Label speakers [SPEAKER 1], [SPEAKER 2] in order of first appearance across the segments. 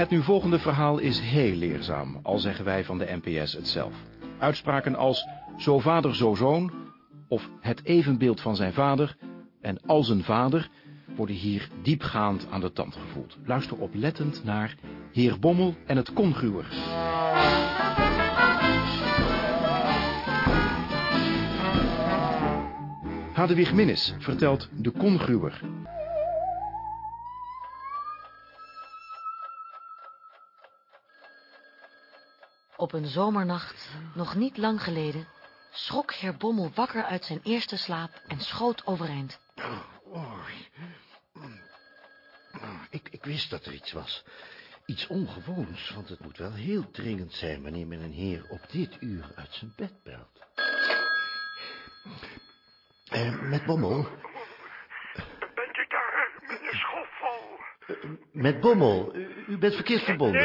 [SPEAKER 1] Het nu volgende verhaal is heel leerzaam, al zeggen wij van de NPS het zelf. Uitspraken als zo vader zo zoon, of het evenbeeld van zijn vader en als een vader worden hier diepgaand aan de tand gevoeld. Luister oplettend naar Heer Bommel en het Kongruwer. Hadewig Minnis vertelt de Kongruwer.
[SPEAKER 2] Op een zomernacht, nog niet lang geleden, schrok heer Bommel wakker uit zijn eerste slaap en schoot overeind.
[SPEAKER 3] Oh, ik, ik wist dat er iets was. Iets ongewoons, want het moet wel heel dringend zijn wanneer men een heer op dit uur uit zijn bed belt. Eh, met Bommel.
[SPEAKER 4] Bent u daar, meneer Schoffel?
[SPEAKER 3] Met Bommel. U, u bent verkeerd verbonden.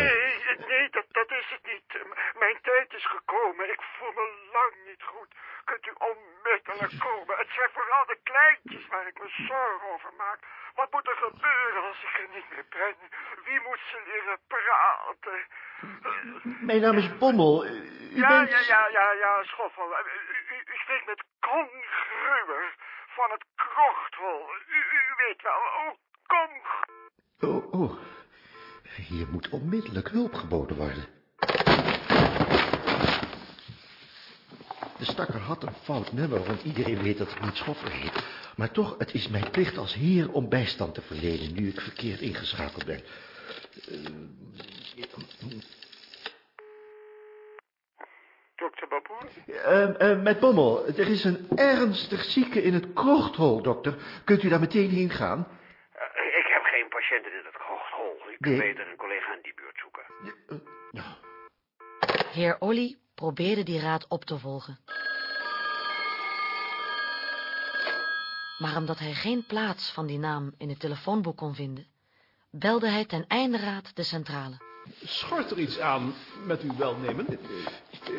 [SPEAKER 4] Nee, dat, dat is het niet. M- Mijn tijd is gekomen. Ik voel me lang niet goed. Kunt u onmiddellijk komen? Het zijn vooral de kleintjes waar ik me zorgen over maak. Wat moet er gebeuren als ik er niet meer ben? Wie moet ze leren praten?
[SPEAKER 3] Mijn naam is Bommel. U
[SPEAKER 4] ja,
[SPEAKER 3] bent...
[SPEAKER 4] ja, ja, ja, ja, Schoffel. U, u, u spreekt met Con Gruwer van het Krochthol. U, u weet wel, oh, Con
[SPEAKER 3] Oh, oh. Hier moet onmiddellijk hulp geboden worden. De stakker had een fout nummer, want iedereen weet dat ik niet schoffer heet. Maar toch, het is mijn plicht als heer om bijstand te verlenen, nu ik verkeerd ingeschakeld ben.
[SPEAKER 4] Dokter Baboer?
[SPEAKER 3] Eh, eh, met Bommel, er is een ernstig zieke in het krochthol, dokter. Kunt u daar meteen heen gaan?
[SPEAKER 5] Eh, ik heb geen patiënten in het krochthol. Ik
[SPEAKER 3] Nee.
[SPEAKER 5] kan beter een collega in die buurt zoeken.
[SPEAKER 3] Ja.
[SPEAKER 2] Heer Olly probeerde die raad op te volgen. Maar omdat hij geen plaats van die naam in het telefoonboek kon vinden, belde hij ten einde raad de centrale.
[SPEAKER 6] Schort er iets aan met uw welnemen?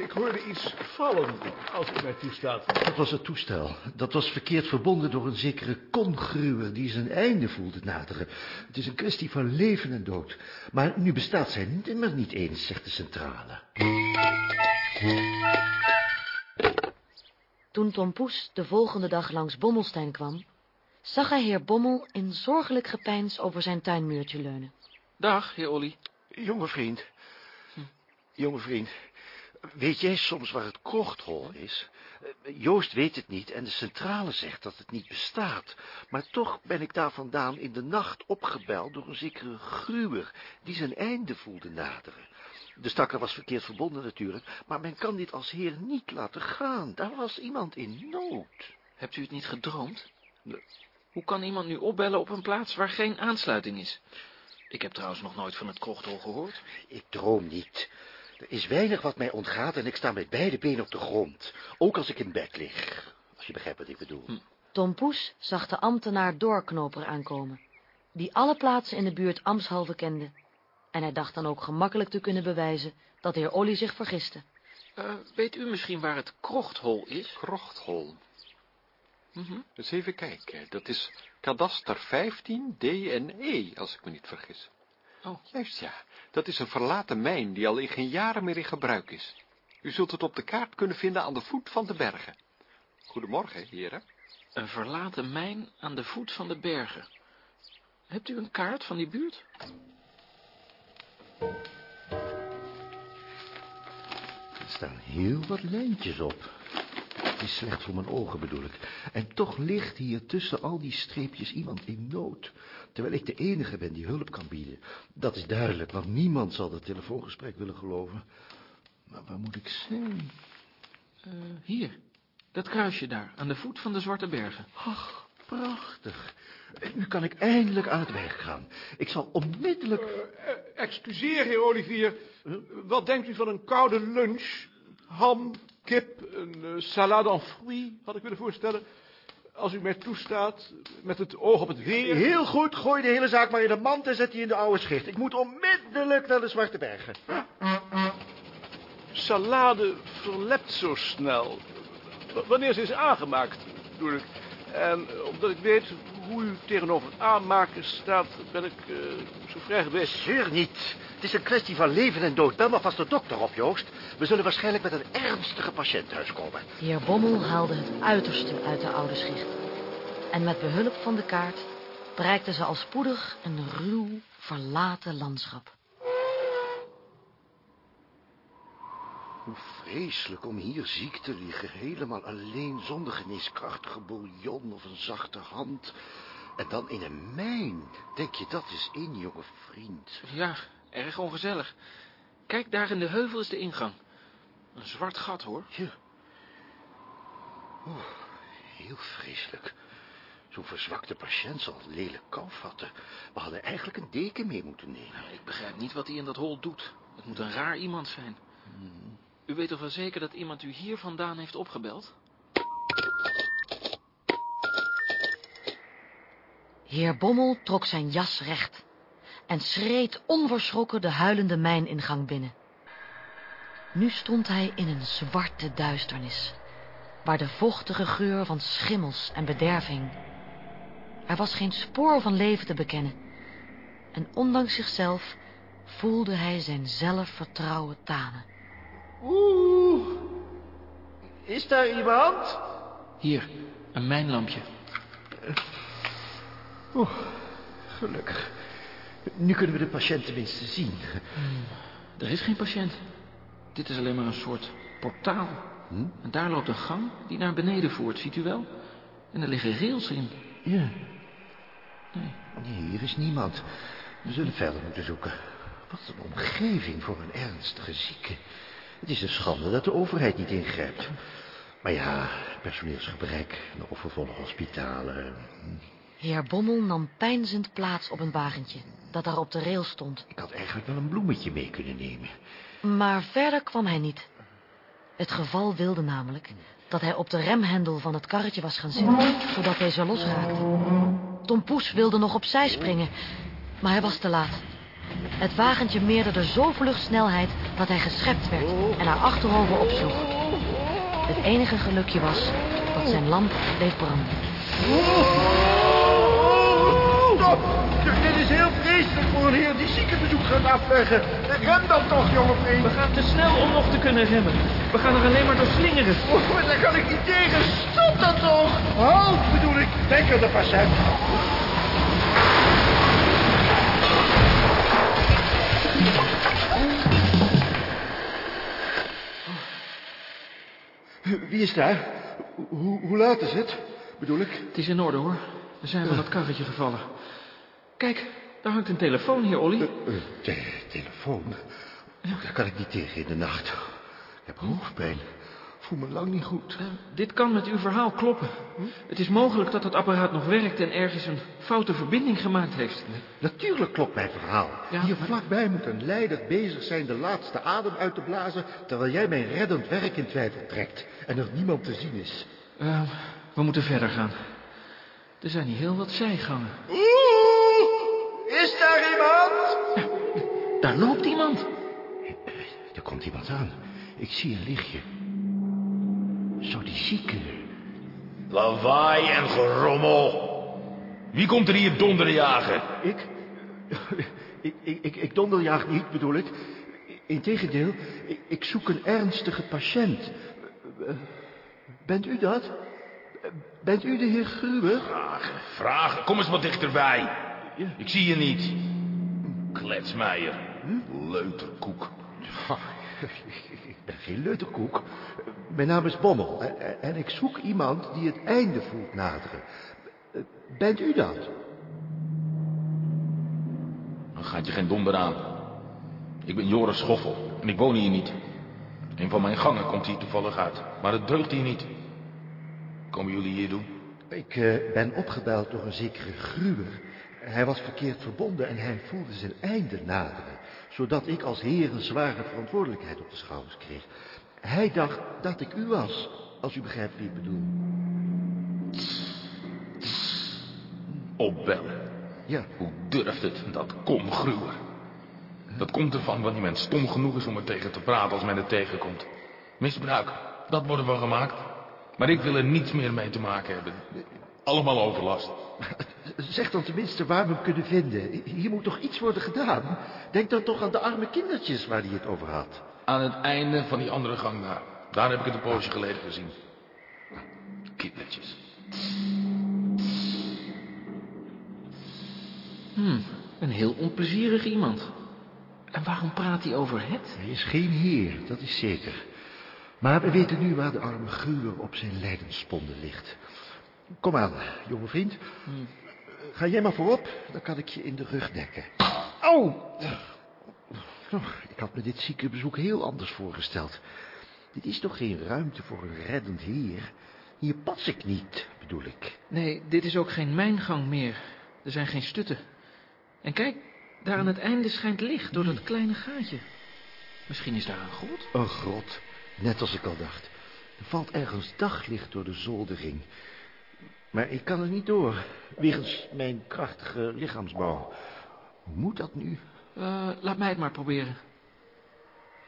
[SPEAKER 6] Ik hoorde iets vallen, als u mij toestaat.
[SPEAKER 3] Dat was het toestel. Dat was verkeerd verbonden door een zekere kongruwer die zijn einde voelde naderen. Het is een kwestie van leven en dood. Maar nu bestaat zij nimmer niet eens, zegt de centrale.
[SPEAKER 2] Toen Tom Poes de volgende dag langs Bommelstein kwam, zag hij heer Bommel in zorgelijk gepeins over zijn tuinmuurtje leunen.
[SPEAKER 7] Dag, heer Olly.
[SPEAKER 3] Jonge vriend, jonge vriend, weet jij soms waar het krochthol is? Eh, Joost weet het niet en de centrale zegt dat het niet bestaat. Maar toch ben ik daar vandaan in de nacht opgebeld door een zekere gruwer, die zijn einde voelde naderen. De stakker was verkeerd verbonden natuurlijk, maar men kan dit als heer niet laten gaan. Daar was iemand in nood.
[SPEAKER 7] Hebt u het niet gedroomd? Hoe kan iemand nu opbellen op een plaats waar geen aansluiting is? Ik heb trouwens nog nooit van het krochthol gehoord.
[SPEAKER 3] Ik droom niet. Er is weinig wat mij ontgaat en ik sta met beide benen op de grond. Ook als ik in bed lig. Als je begrijpt wat ik bedoel.
[SPEAKER 2] Tom Poes zag de ambtenaar Doorknoper aankomen, die alle plaatsen in de buurt ambtshalve kende. En hij dacht dan ook gemakkelijk te kunnen bewijzen dat de heer Olly zich vergiste.
[SPEAKER 7] Eh, weet u misschien waar het krochthol is?
[SPEAKER 8] Krochthol.
[SPEAKER 7] Mhm.
[SPEAKER 8] Eens even kijken. Dat is kadaster 15 D en E, als ik me niet vergis.
[SPEAKER 7] Oh.
[SPEAKER 8] Juist ja. Dat is een verlaten mijn die al in geen jaren meer in gebruik is. U zult het op de kaart kunnen vinden aan de voet van de bergen. Goedemorgen, heren.
[SPEAKER 7] Een verlaten mijn aan de voet van de bergen. Hebt u een kaart van die buurt?
[SPEAKER 3] Er staan heel wat lijntjes op. Het is slecht voor mijn ogen, bedoel ik. En toch ligt hier tussen al die streepjes iemand in nood. Terwijl ik de enige ben die hulp kan bieden. Dat is duidelijk, want niemand zal dat telefoongesprek willen geloven. Maar waar moet ik zijn?
[SPEAKER 7] Eh, hier, dat kruisje daar, aan de voet van de Zwarte Bergen.
[SPEAKER 3] Ach, prachtig. Nu kan ik eindelijk aan het werk gaan. Ik zal onmiddellijk...
[SPEAKER 6] Eh, excuseer, heer Olivier. Wat denkt u van een koude lunch? Ham, kip, een eh, salade en fruits, had ik willen voorstellen. Als u mij toestaat, met het oog op het weer.
[SPEAKER 3] Heel goed, gooi de hele zaak maar in de mand en zet die in de oude schicht. Ik moet onmiddellijk naar de Zwarte Bergen.
[SPEAKER 6] Salade verlept zo snel. W- Wanneer ze is aangemaakt, bedoel ik. En eh, omdat ik weet hoe u tegenover het aanmaken staat, ben ik eh, zo vrij geweest.
[SPEAKER 3] Zeur niet. Het is een kwestie van leven en dood. Bel maar vast de dokter op, Joost. We zullen waarschijnlijk met een ernstige patiënt thuiskomen.
[SPEAKER 2] Heer Bommel haalde het uiterste uit de oude schicht. En met behulp van de kaart bereikten ze al spoedig een ruw, verlaten landschap.
[SPEAKER 3] Hoe vreselijk om hier ziek te liggen. Helemaal alleen, zonder geneeskrachtige bouillon of een zachte hand. En dan in een mijn. Denk je dat is in, jonge vriend?
[SPEAKER 7] Ja, erg ongezellig. Kijk, daar in de heuvel is de ingang. Een zwart gat, hoor.
[SPEAKER 3] Ja. Oeh, heel vreselijk. Zo'n verzwakte patiënt zal lelijk kou vatten. We hadden eigenlijk een deken mee moeten nemen.
[SPEAKER 7] Nou, ik begrijp niet wat hij in dat hol doet. Het moet een raar iemand zijn. U weet toch wel zeker dat iemand u hier vandaan heeft opgebeld?
[SPEAKER 2] Heer Bommel trok zijn jas recht en schreed onverschrokken de huilende mijningang binnen. Nu stond hij in een zwarte duisternis, waar de vochtige geur van schimmels en bederf hing. Er was geen spoor van leven te bekennen, en ondanks zichzelf voelde hij zijn zelfvertrouwen tanen.
[SPEAKER 3] Oeh, is daar iemand?
[SPEAKER 7] Hier, een mijnlampje.
[SPEAKER 3] Oeh, gelukkig. Nu kunnen we de patiënt tenminste zien.
[SPEAKER 7] Er is geen patiënt. Dit is alleen maar een soort portaal. En daar loopt een gang die naar beneden voert, ziet u wel? En er liggen rails in.
[SPEAKER 3] Ja.
[SPEAKER 7] Nee.
[SPEAKER 3] Nee, hier is niemand. We zullen verder moeten zoeken. Wat een omgeving voor een ernstige zieke. Het is een schande dat de overheid niet ingrijpt. Maar ja, personeelsgebrek, nog overvolle hospitalen.
[SPEAKER 2] Heer Bommel nam peinzend plaats op een wagentje dat daar op de rail stond.
[SPEAKER 3] Ik had eigenlijk wel een bloemetje mee kunnen nemen.
[SPEAKER 2] Maar verder kwam hij niet. Het geval wilde namelijk dat hij op de remhendel van het karretje was gaan zitten, zodat deze losraakte. Tom Poes wilde nog opzij springen, maar hij was te laat. Het wagentje meerderde zo vlug snelheid dat hij geschept werd en naar achterover opsloeg. Het enige gelukje was dat zijn lamp bleef branden.
[SPEAKER 3] Stop! Dit is heel vreselijk voor een heer die ziekenbezoek gaat afleggen. Rem dan toch, jonge vriend.
[SPEAKER 7] We gaan te snel om nog te kunnen remmen. We gaan er alleen maar door slingeren.
[SPEAKER 3] Oh, daar kan ik niet tegen. Stop dan toch! Halt, bedoel ik. Denk aan de patiënt. Wie is daar? Hoe, hoe laat is het? Bedoel ik?
[SPEAKER 7] Het is in orde, hoor. We zijn van het karretje gevallen. Kijk, daar hangt een telefoon hier, Olly.
[SPEAKER 3] Eh, te- telefoon? Daar kan ik niet tegen in de nacht. Ik heb hoofdpijn. Voel me lang niet goed.
[SPEAKER 7] Eh, dit kan met uw verhaal kloppen. Het is mogelijk dat het apparaat nog werkt en ergens een foute verbinding gemaakt heeft.
[SPEAKER 3] Natuurlijk klopt mijn verhaal.
[SPEAKER 7] Ja,
[SPEAKER 3] Hier
[SPEAKER 7] maar-
[SPEAKER 3] vlakbij moet een leider bezig zijn de laatste adem uit te blazen... terwijl jij mijn reddend werk in twijfel trekt. En er niemand te zien is.
[SPEAKER 7] Eh, we moeten verder gaan. Er zijn hier heel wat zijgangen.
[SPEAKER 3] Oeh, is daar iemand?
[SPEAKER 7] Daar loopt iemand.
[SPEAKER 3] Er komt iemand aan. Ik zie een lichtje. Zo die zieke.
[SPEAKER 9] Lawaai en gerommel. Wie komt er hier donderen jagen?
[SPEAKER 3] Ik? Ik, ik, ik, ik donderjaag niet, bedoel ik. Integendeel, ik, ik zoek een ernstige patiënt. Bent u dat? Bent u de heer Gruber?
[SPEAKER 9] Vragen, vragen. Kom eens wat dichterbij.
[SPEAKER 3] Ja.
[SPEAKER 9] Ik zie je niet. Kletsmeijer. Leuterkoek.
[SPEAKER 3] Ben geen leuterkoek. Mijn naam is Bommel en, ik zoek iemand die het einde voelt naderen. Bent u dat?
[SPEAKER 9] Dan gaat je geen donder aan. Ik ben Joris Schoffel en ik woon hier niet. Een van mijn gangen komt hier toevallig uit. Maar het deugt hier niet. Komen jullie hier doen?
[SPEAKER 3] Ik eh, ben opgebeld door een zekere Gruber. Hij was verkeerd verbonden en hij voelde zijn einde naderen. Zodat ik als heer een zware verantwoordelijkheid op de schouders kreeg. Hij dacht dat ik u was, als u begrijpt wie ik bedoel.
[SPEAKER 9] Opbellen.
[SPEAKER 3] Ja,
[SPEAKER 9] Hoe durft het, dat komgruwer? Dat komt ervan wanneer men stom genoeg is om er tegen te praten als men het tegenkomt. Misbruik, dat worden we gemaakt. Maar ik wil er niets meer mee te maken hebben. Allemaal overlast.
[SPEAKER 3] Zeg dan tenminste waar we hem kunnen vinden. Hier moet toch iets worden gedaan? Denk dan toch aan de arme kindertjes waar hij het over had.
[SPEAKER 9] Aan het einde van die andere gang daar. Daar heb ik het een poosje geleden gezien. Kindertjes.
[SPEAKER 7] Hm, een heel onplezierig iemand. En waarom praat hij over het?
[SPEAKER 3] Hij is geen heer, dat is zeker. Maar we weten nu waar de arme gruwer op zijn lijdensponden ligt. Kom aan, jonge vriend. Ga jij maar voorop, dan kan ik je in de rug dekken. Au! Oh, ik had me dit ziekenbezoek heel anders voorgesteld. Dit is toch geen ruimte voor een reddend heer? Hier pas ik niet, bedoel ik.
[SPEAKER 7] Nee, dit is ook geen mijngang meer. Er zijn geen stutten. En kijk, daar aan het einde schijnt licht door dat kleine gaatje. Misschien is daar een grot?
[SPEAKER 3] Een grot, net als ik al dacht. Er valt ergens daglicht door de zoldering. Maar ik kan er niet door, wegens mijn krachtige lichaamsbouw. Hoe moet dat nu?
[SPEAKER 7] Eh, laat mij het maar proberen.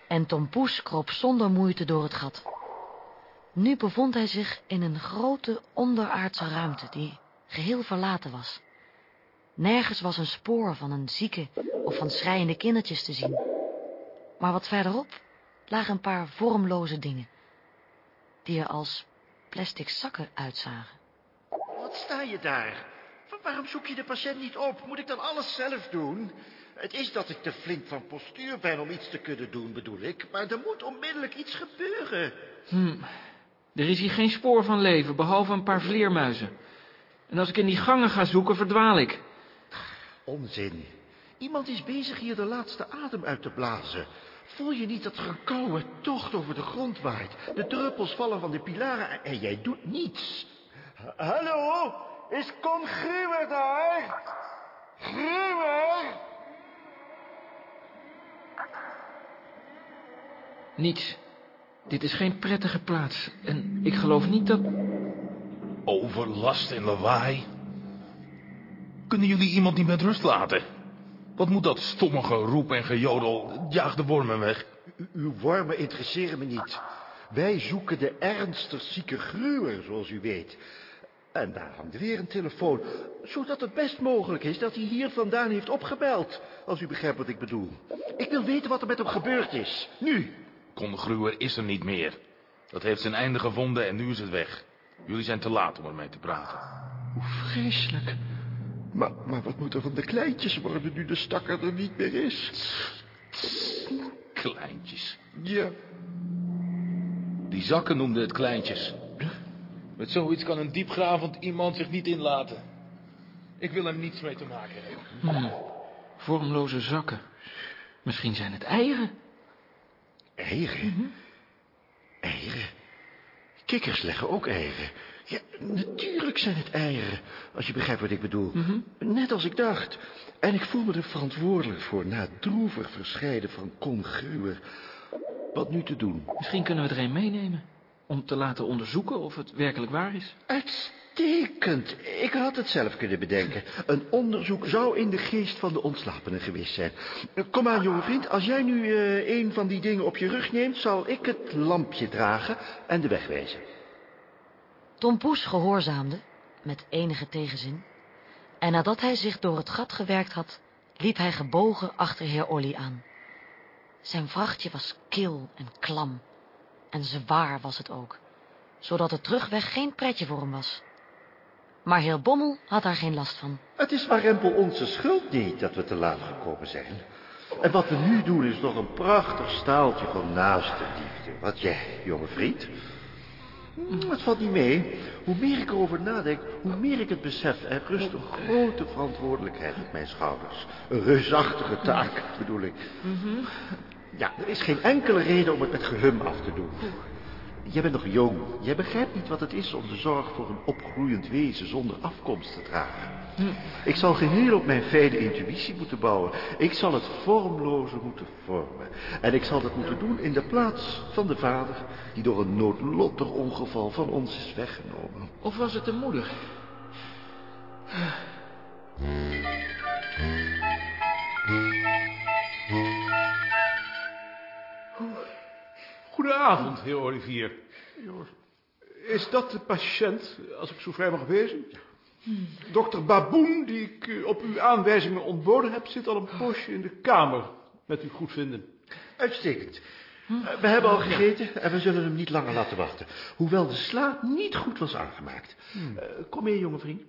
[SPEAKER 2] En Tom Poes kroop zonder moeite door het gat. Nu bevond hij zich in een grote onderaardse ruimte die geheel verlaten was. Nergens was een spoor van een zieke of van schreiende kindertjes te zien. Maar wat verderop lagen een paar vormloze dingen, die er als plastic zakken uitzagen.
[SPEAKER 3] Wat sta je daar? Wa- Waarom zoek je de patiënt niet op? Moet ik dan alles zelf doen? Het is dat ik te flink van postuur ben om iets te kunnen doen, bedoel ik. Maar er moet onmiddellijk iets gebeuren.
[SPEAKER 7] Hm, er is hier geen spoor van leven, behalve een paar vleermuizen. En als ik in die gangen ga zoeken, verdwaal ik.
[SPEAKER 3] Onzin. Iemand is bezig hier de laatste adem uit te blazen. Voel je niet dat er een koude tocht over de grond waait? De druppels vallen van de pilaren en jij doet niets. Hallo? Is Con Gruwer daar? Gruwer?
[SPEAKER 7] Niets. Dit is geen prettige plaats. En ik geloof niet dat...
[SPEAKER 9] Overlast en lawaai. Kunnen jullie iemand niet met rust laten? Wat moet dat stomme geroep en gejodel? Jaag de wormen weg.
[SPEAKER 3] U- Uw wormen interesseren me niet. Wij zoeken de ernstig zieke gruwer, zoals u weet. En daar hangt weer een telefoon, zodat het best mogelijk is dat hij hier vandaan heeft opgebeld, als u begrijpt wat ik bedoel. Ik wil weten wat er met hem gebeurd is, nu.
[SPEAKER 9] Kongruwer is er niet meer. Dat heeft zijn einde gevonden en nu is het weg. Jullie zijn te laat om ermee te praten.
[SPEAKER 3] Hoe vreselijk. Maar, maar wat moet er van de kleintjes worden nu de stakker er niet meer is?
[SPEAKER 9] Kleintjes.
[SPEAKER 3] Ja,
[SPEAKER 9] Die zakken noemden het kleintjes. Met zoiets kan een diepgravend iemand zich niet inlaten. Ik wil er niets mee te maken hebben.
[SPEAKER 7] Hm, vormloze zakken. Misschien zijn het eieren.
[SPEAKER 3] eieren. Eieren. Kikkers leggen ook eieren. Ja, natuurlijk zijn het eieren, als je begrijpt wat ik bedoel. Net als ik dacht. En ik voel me er verantwoordelijk voor na het droevig verscheiden van Con Gruwer. Wat nu te doen?
[SPEAKER 7] Misschien kunnen we er een meenemen. Om te laten onderzoeken of het werkelijk waar is.
[SPEAKER 3] Uitstekend. Ik had het zelf kunnen bedenken. Een onderzoek zou in de geest van de ontslapene geweest zijn. Kom aan, jonge vriend. Als jij nu eh, een van die dingen op je rug neemt... zal ik het lampje dragen en de weg wijzen.
[SPEAKER 2] Tom Poes gehoorzaamde, met enige tegenzin. En nadat hij zich door het gat gewerkt had, liep hij gebogen achter heer Olly aan. Zijn vrachtje was kil en klam. En zwaar was het ook, zodat de terugweg geen pretje voor hem was. Maar heer Bommel had daar geen last van.
[SPEAKER 3] Het is maar rempel onze schuld niet dat we te laat gekomen zijn. En wat we nu doen is nog een prachtig staaltje van naaste liefde. Wat jij, jonge vriend? Hm, Het valt niet mee. Hoe meer ik erover nadenk, hoe meer ik het besef. Er rust een grote verantwoordelijkheid op mijn schouders. Een reusachtige taak, bedoel ik. Ja, er is geen enkele reden om het met gehum af te doen. Jij bent nog jong. Jij begrijpt niet wat het is om de zorg voor een opgroeiend wezen zonder afkomst te dragen. Ik zal geheel op mijn fijne intuïtie moeten bouwen. Ik zal het vormloze moeten vormen. En ik zal dat moeten doen in de plaats van de vader... die door een noodlottig ongeval van ons is weggenomen.
[SPEAKER 7] Of was het de moeder?
[SPEAKER 6] Goedenavond, heer Olivier. Is dat de patiënt, als ik zo vrij mag wezen? Dokter Baboen, die ik eh, op uw aanwijzingen ontboden heb, zit al een poosje in de kamer. Met uw goedvinden.
[SPEAKER 3] Uitstekend. Eh, We hebben al gegeten en we zullen hem niet langer laten wachten. Hoewel de slaap niet goed was aangemaakt. Eh, kom mee, jonge vriend.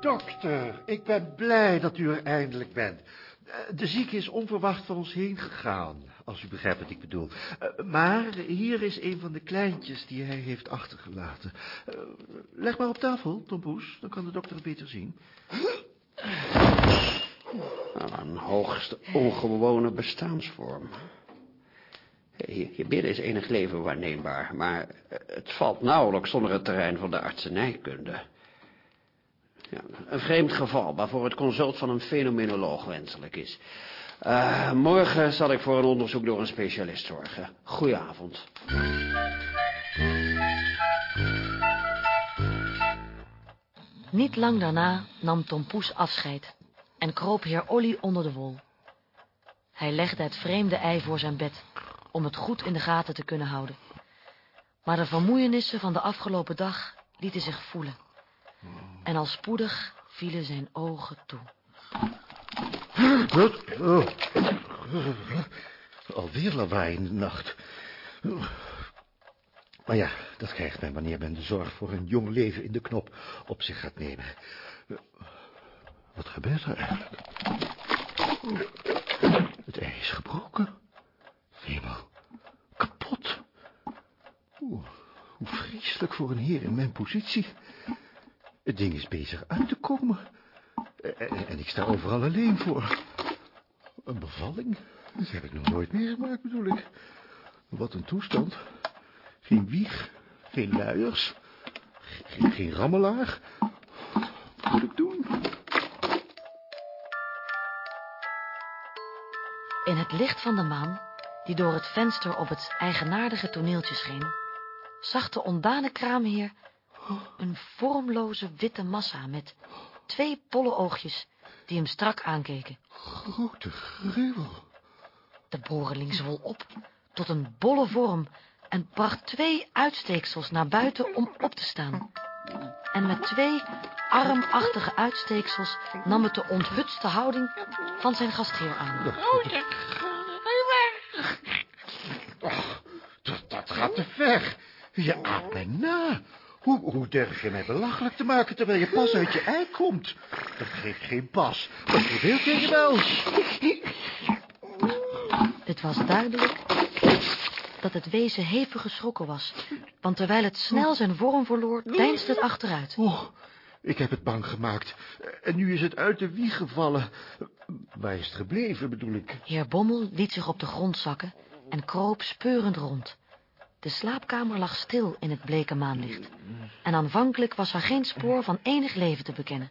[SPEAKER 3] Dokter, ik ben blij dat u er eindelijk bent. Eh, De zieke is onverwacht van ons heen gegaan, als u begrijpt wat ik bedoel. Eh, Maar hier is een van de kleintjes die hij heeft achtergelaten. Eh, Leg maar op tafel, Tompoes, dan kan de dokter het beter zien.
[SPEAKER 5] Nou, een hoogst ongewone bestaansvorm. Hier binnen is enig leven waarneembaar, maar het valt nauwelijks onder het terrein van de artsenijkunde. Ja, een vreemd geval waarvoor het consult van een fenomenoloog wenselijk is. Eh, morgen zal ik voor een onderzoek door een specialist zorgen. Goedenavond.
[SPEAKER 2] Niet lang daarna nam Tom Poes afscheid en kroop heer Olly onder de wol. Hij legde het vreemde ei voor zijn bed, om het goed in de gaten te kunnen houden. Maar de vermoeienissen van de afgelopen dag lieten zich voelen. En al spoedig vielen zijn ogen toe.
[SPEAKER 3] Oh. Alweer lawaai in de nacht. Maar ja, dat krijgt men wanneer men de zorg voor een jong leven in de knop op zich gaat nemen. Wat gebeurt er eigenlijk? Het ei is gebroken. Hemel, kapot. Oeh, hoe vreselijk voor een heer in mijn positie. Het ding is bezig uit te komen. En, en ik sta overal alleen voor. Een bevalling? Dat heb ik nog nooit meegemaakt, bedoel ik. Wat een toestand. Geen wieg, geen luiers, geen, geen rammelaar. Wat moet ik doen?
[SPEAKER 2] In het licht van de maan, die door het venster op het eigenaardige toneeltje scheen, zag de ondane kraamheer een vormloze witte massa met twee bolle oogjes die hem strak aankeken.
[SPEAKER 3] Grote gruwel.
[SPEAKER 2] De boreling zwol op tot een bolle vorm en bracht twee uitsteeksels naar buiten om op te staan. En met twee armachtige uitsteeksels nam het de onthutste houding van zijn gastheer aan.
[SPEAKER 3] Dat, dat gaat te ver. Je aapt mij na. Hoe, hoe durf je mij belachelijk te maken terwijl je pas uit je ei komt? Dat geeft geen pas. Dat probeert je wel.
[SPEAKER 2] Het was duidelijk dat het wezen hevig geschrokken was, want terwijl het snel zijn vorm verloor, deinsde het achteruit.
[SPEAKER 3] Oh, ik heb het bang gemaakt. En nu is het uit de wieg gevallen. Waar is het gebleven, bedoel ik?
[SPEAKER 2] Heer Bommel liet zich op de grond zakken en kroop speurend rond. De slaapkamer lag stil in het bleke maanlicht. En aanvankelijk was er geen spoor van enig leven te bekennen.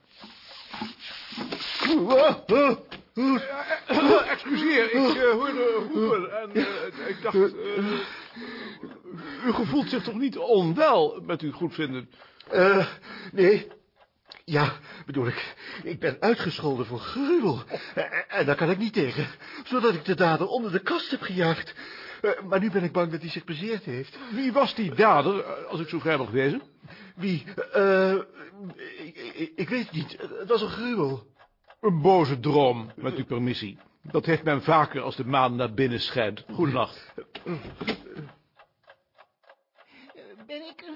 [SPEAKER 6] Excuseer, ik eh, hoorde roepen en eh, ik dacht... eh, u gevoelt zich toch niet onwel met uw goedvinden?
[SPEAKER 3] Eh, nee. Ja, bedoel ik. Ik ben uitgescholden voor gruwel. En, en daar kan ik niet tegen. Zodat ik de dader onder de kast heb gejaagd. Eh, maar nu ben ik bang dat hij zich bezeerd heeft.
[SPEAKER 6] Wie was die dader, eh, als ik zo vrij mag wezen?
[SPEAKER 3] Wie? Eh, ik, ik, ik weet het niet. Het was een gruwel.
[SPEAKER 6] Een boze droom, met uw permissie. Dat heeft men vaker als de maan naar binnen schijnt. Goedenacht.
[SPEAKER 10] Ben ik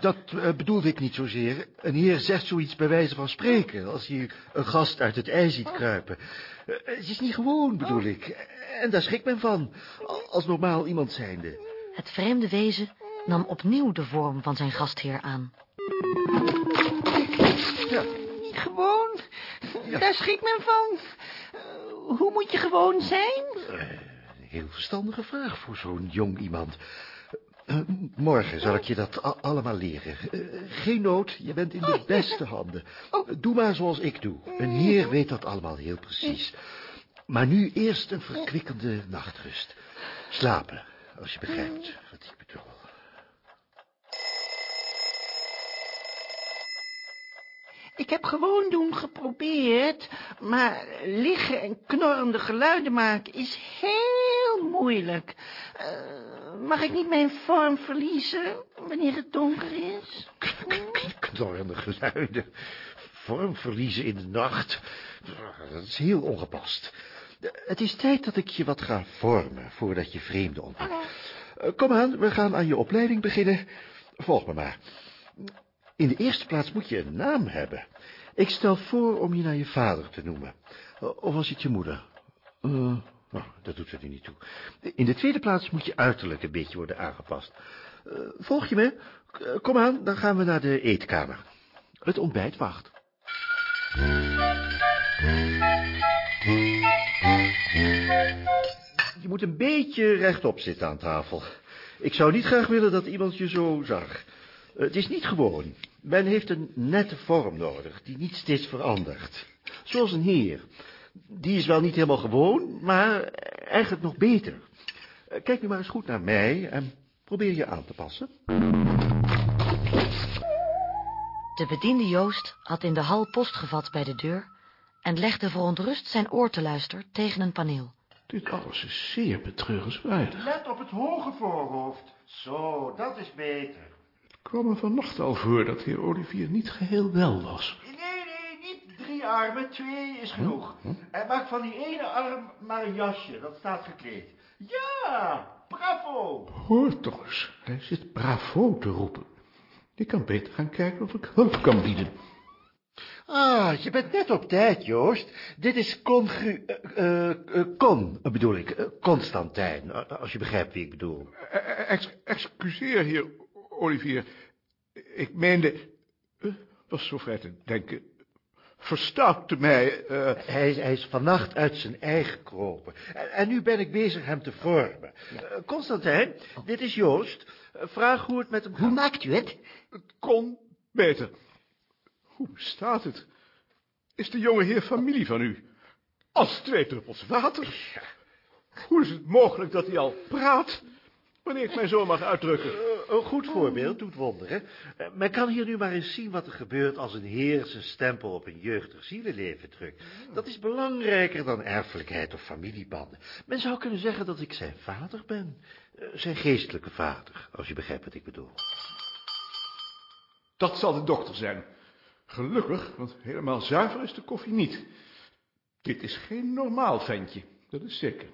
[SPEAKER 3] Dat eh, bedoelde ik niet zozeer. Een heer zegt zoiets bij wijze van spreken... als hij een gast uit het ei ziet kruipen. Eh, het is niet gewoon, bedoel ik. En daar schrikt men van. Als normaal iemand zijnde.
[SPEAKER 2] Het vreemde wezen nam opnieuw de vorm van zijn gastheer aan.
[SPEAKER 3] Ja,
[SPEAKER 10] Niet gewoon. Daar schrik men van. Hoe moet je gewoon zijn?
[SPEAKER 3] een heel verstandige vraag voor zo'n jong iemand. Eh, morgen zal ik je dat allemaal leren. Eh, geen nood, je bent in de beste handen. Doe maar zoals ik doe. Een heer weet dat allemaal heel precies. Maar nu eerst een verkwikkende nachtrust. Slapen, als je begrijpt wat ik bedoel.
[SPEAKER 10] Ik heb gewoon doen geprobeerd, maar liggen en knorrende geluiden maken is heel moeilijk. Eh, mag ik niet mijn vorm verliezen wanneer het donker is?
[SPEAKER 3] Knorrende geluiden. Vorm verliezen in de nacht. Dat is heel ongepast. Het is tijd dat ik je wat ga vormen, voordat je vreemden ontmoet. Eh, Kom aan, we gaan aan je opleiding beginnen. Volg me maar. In de eerste plaats moet je een naam hebben. Ik stel voor om je naar je vader te noemen. Eh, Of was het je moeder? Eh, nou, dat doet er nu niet toe. In de tweede plaats moet je uiterlijk een beetje worden aangepast. Eh, volg je me? Kom aan, dan gaan we naar de eetkamer. Het ontbijt wacht. Je moet een beetje rechtop zitten aan tafel. Ik zou niet graag willen dat iemand je zo zag. Het is niet gewoon. Men heeft een nette vorm nodig, die niet steeds verandert. Zoals een heer. Die is wel niet helemaal gewoon, maar eigenlijk nog beter. Kijk nu maar eens goed naar mij en probeer je aan te passen.
[SPEAKER 2] De bediende Joost had in de hal post gevat bij de deur en legde verontrust zijn oor te luisteren tegen een paneel.
[SPEAKER 6] Dit alles is zeer betreurenswaardig.
[SPEAKER 3] Let op het hoge voorhoofd. Zo, dat is beter.
[SPEAKER 6] Kwam me vannacht al voor dat heer Olivier niet geheel wel was.
[SPEAKER 3] Nee, nee, niet drie armen, twee is genoeg. En maak van die ene arm maar een jasje, dat staat gekleed. Ja, bravo.
[SPEAKER 6] Hoor toch eens, hij zit bravo te roepen. Ik kan beter gaan kijken of ik hulp kan bieden.
[SPEAKER 3] Ah, je bent net op tijd, Joost. Dit is congru... eh, eh, eh, con, bedoel ik, Constantijn, als je begrijpt wie ik bedoel.
[SPEAKER 6] Ex excuseer, heer Olivier. Ik meende... eh, was zo vrij te denken... Verstoute mij... eh,
[SPEAKER 3] Hij, is- hij is vannacht uit zijn ei gekropen. En, en nu ben ik bezig hem te vormen. Eh, Constantijn, dit is Joost. Vraag hoe het met hem gaat.
[SPEAKER 10] Hoe maakt u het?
[SPEAKER 6] Het kon beter. Hoe bestaat het? Is de jonge heer familie van u? Als twee druppels water? Hoe is het mogelijk dat hij al praat? Wanneer ik mij zo mag uitdrukken.
[SPEAKER 3] Eh, Een goed voorbeeld doet wonderen. Eh, Men kan hier nu maar eens zien wat er gebeurt als een heer zijn stempel op een jeugdig zielenleven drukt. Dat is belangrijker dan erfelijkheid of familiebanden. Men zou kunnen zeggen dat ik zijn vader ben. Eh, Zijn geestelijke vader, als je begrijpt wat ik bedoel.
[SPEAKER 6] Dat zal de dokter zijn. Gelukkig, want helemaal zuiver is de koffie niet. Dit is geen normaal ventje, dat is zeker.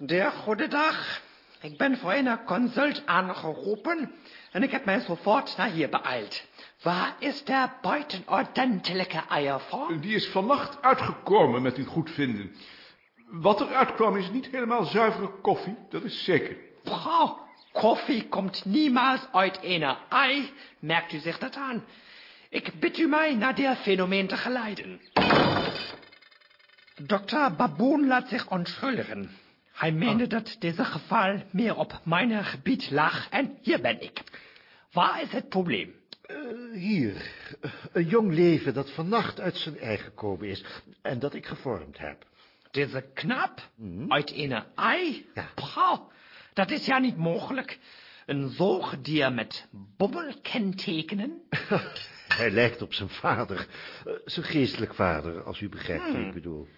[SPEAKER 11] Der goedendag. Ik ben voor een consult aangeroepen en ik heb mij sofort naar hier beeild. Waar is de buitenordentelijke eiervorm?
[SPEAKER 6] Die is vannacht uitgekomen met uw goedvinden. Wat er uitkwam is niet helemaal zuivere koffie, dat is zeker.
[SPEAKER 11] Vrouw, koffie komt niemals uit een ei, merkt u zich dat aan. Ik bid u mij naar der fenomeen te geleiden. Dr. Baboon laat zich onschuldigen. Hij meende dat deze geval meer op mijn gebied lag en hier ben ik. Waar is het probleem?
[SPEAKER 3] Eh, hier, een jong leven dat vannacht uit zijn ei gekomen is en dat ik gevormd heb.
[SPEAKER 11] Deze knap uit een ei?
[SPEAKER 3] Ja.
[SPEAKER 11] Dat is ja niet mogelijk. Een zoogdier met bobbelkentekenen?
[SPEAKER 3] Hij lijkt op zijn vader, eh, zijn geestelijk vader, als u begrijpt wat ik bedoel.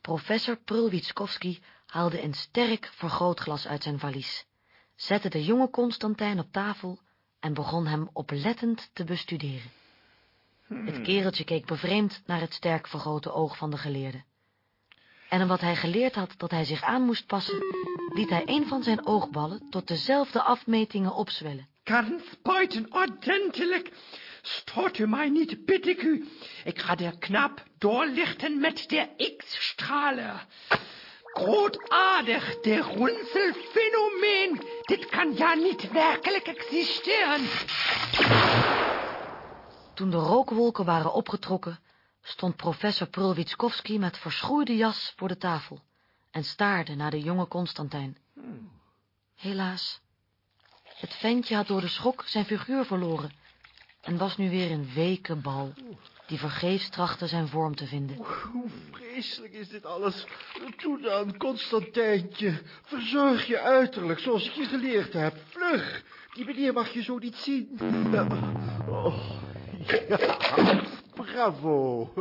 [SPEAKER 2] Professor Prulwitskowski haalde een sterk vergrootglas uit zijn valies, zette de jonge Constantijn op tafel en begon hem oplettend te bestuderen. Het kereltje keek bevreemd naar het sterk vergrote oog van de geleerde. En omdat hij geleerd had dat hij zich aan moest passen, liet hij een van zijn oogballen tot dezelfde afmetingen opzwellen.
[SPEAKER 11] Ganz buitenordentelijk. Stoort u mij niet, bid ik u. Ik ga der knap doorlichten met der X-straler. Grootaardig, der Runzelfenomeen. Dit kan ja niet werkelijk existeren.
[SPEAKER 2] Toen de rookwolken waren opgetrokken, stond professor Prulwitskowski met verschroeide jas voor de tafel en staarde naar de jonge Constantijn. Helaas, het ventje had door de schok zijn figuur verloren en was nu weer een weke bal, die vergeefs trachtte zijn vorm te vinden.
[SPEAKER 3] Hoe vreselijk is dit alles. Toe dan, Constantijntje. Verzorg je uiterlijk, zoals ik je geleerd heb. Vlug. Die meneer mag je zo niet zien. Ja. Oh. Ja. Bravo.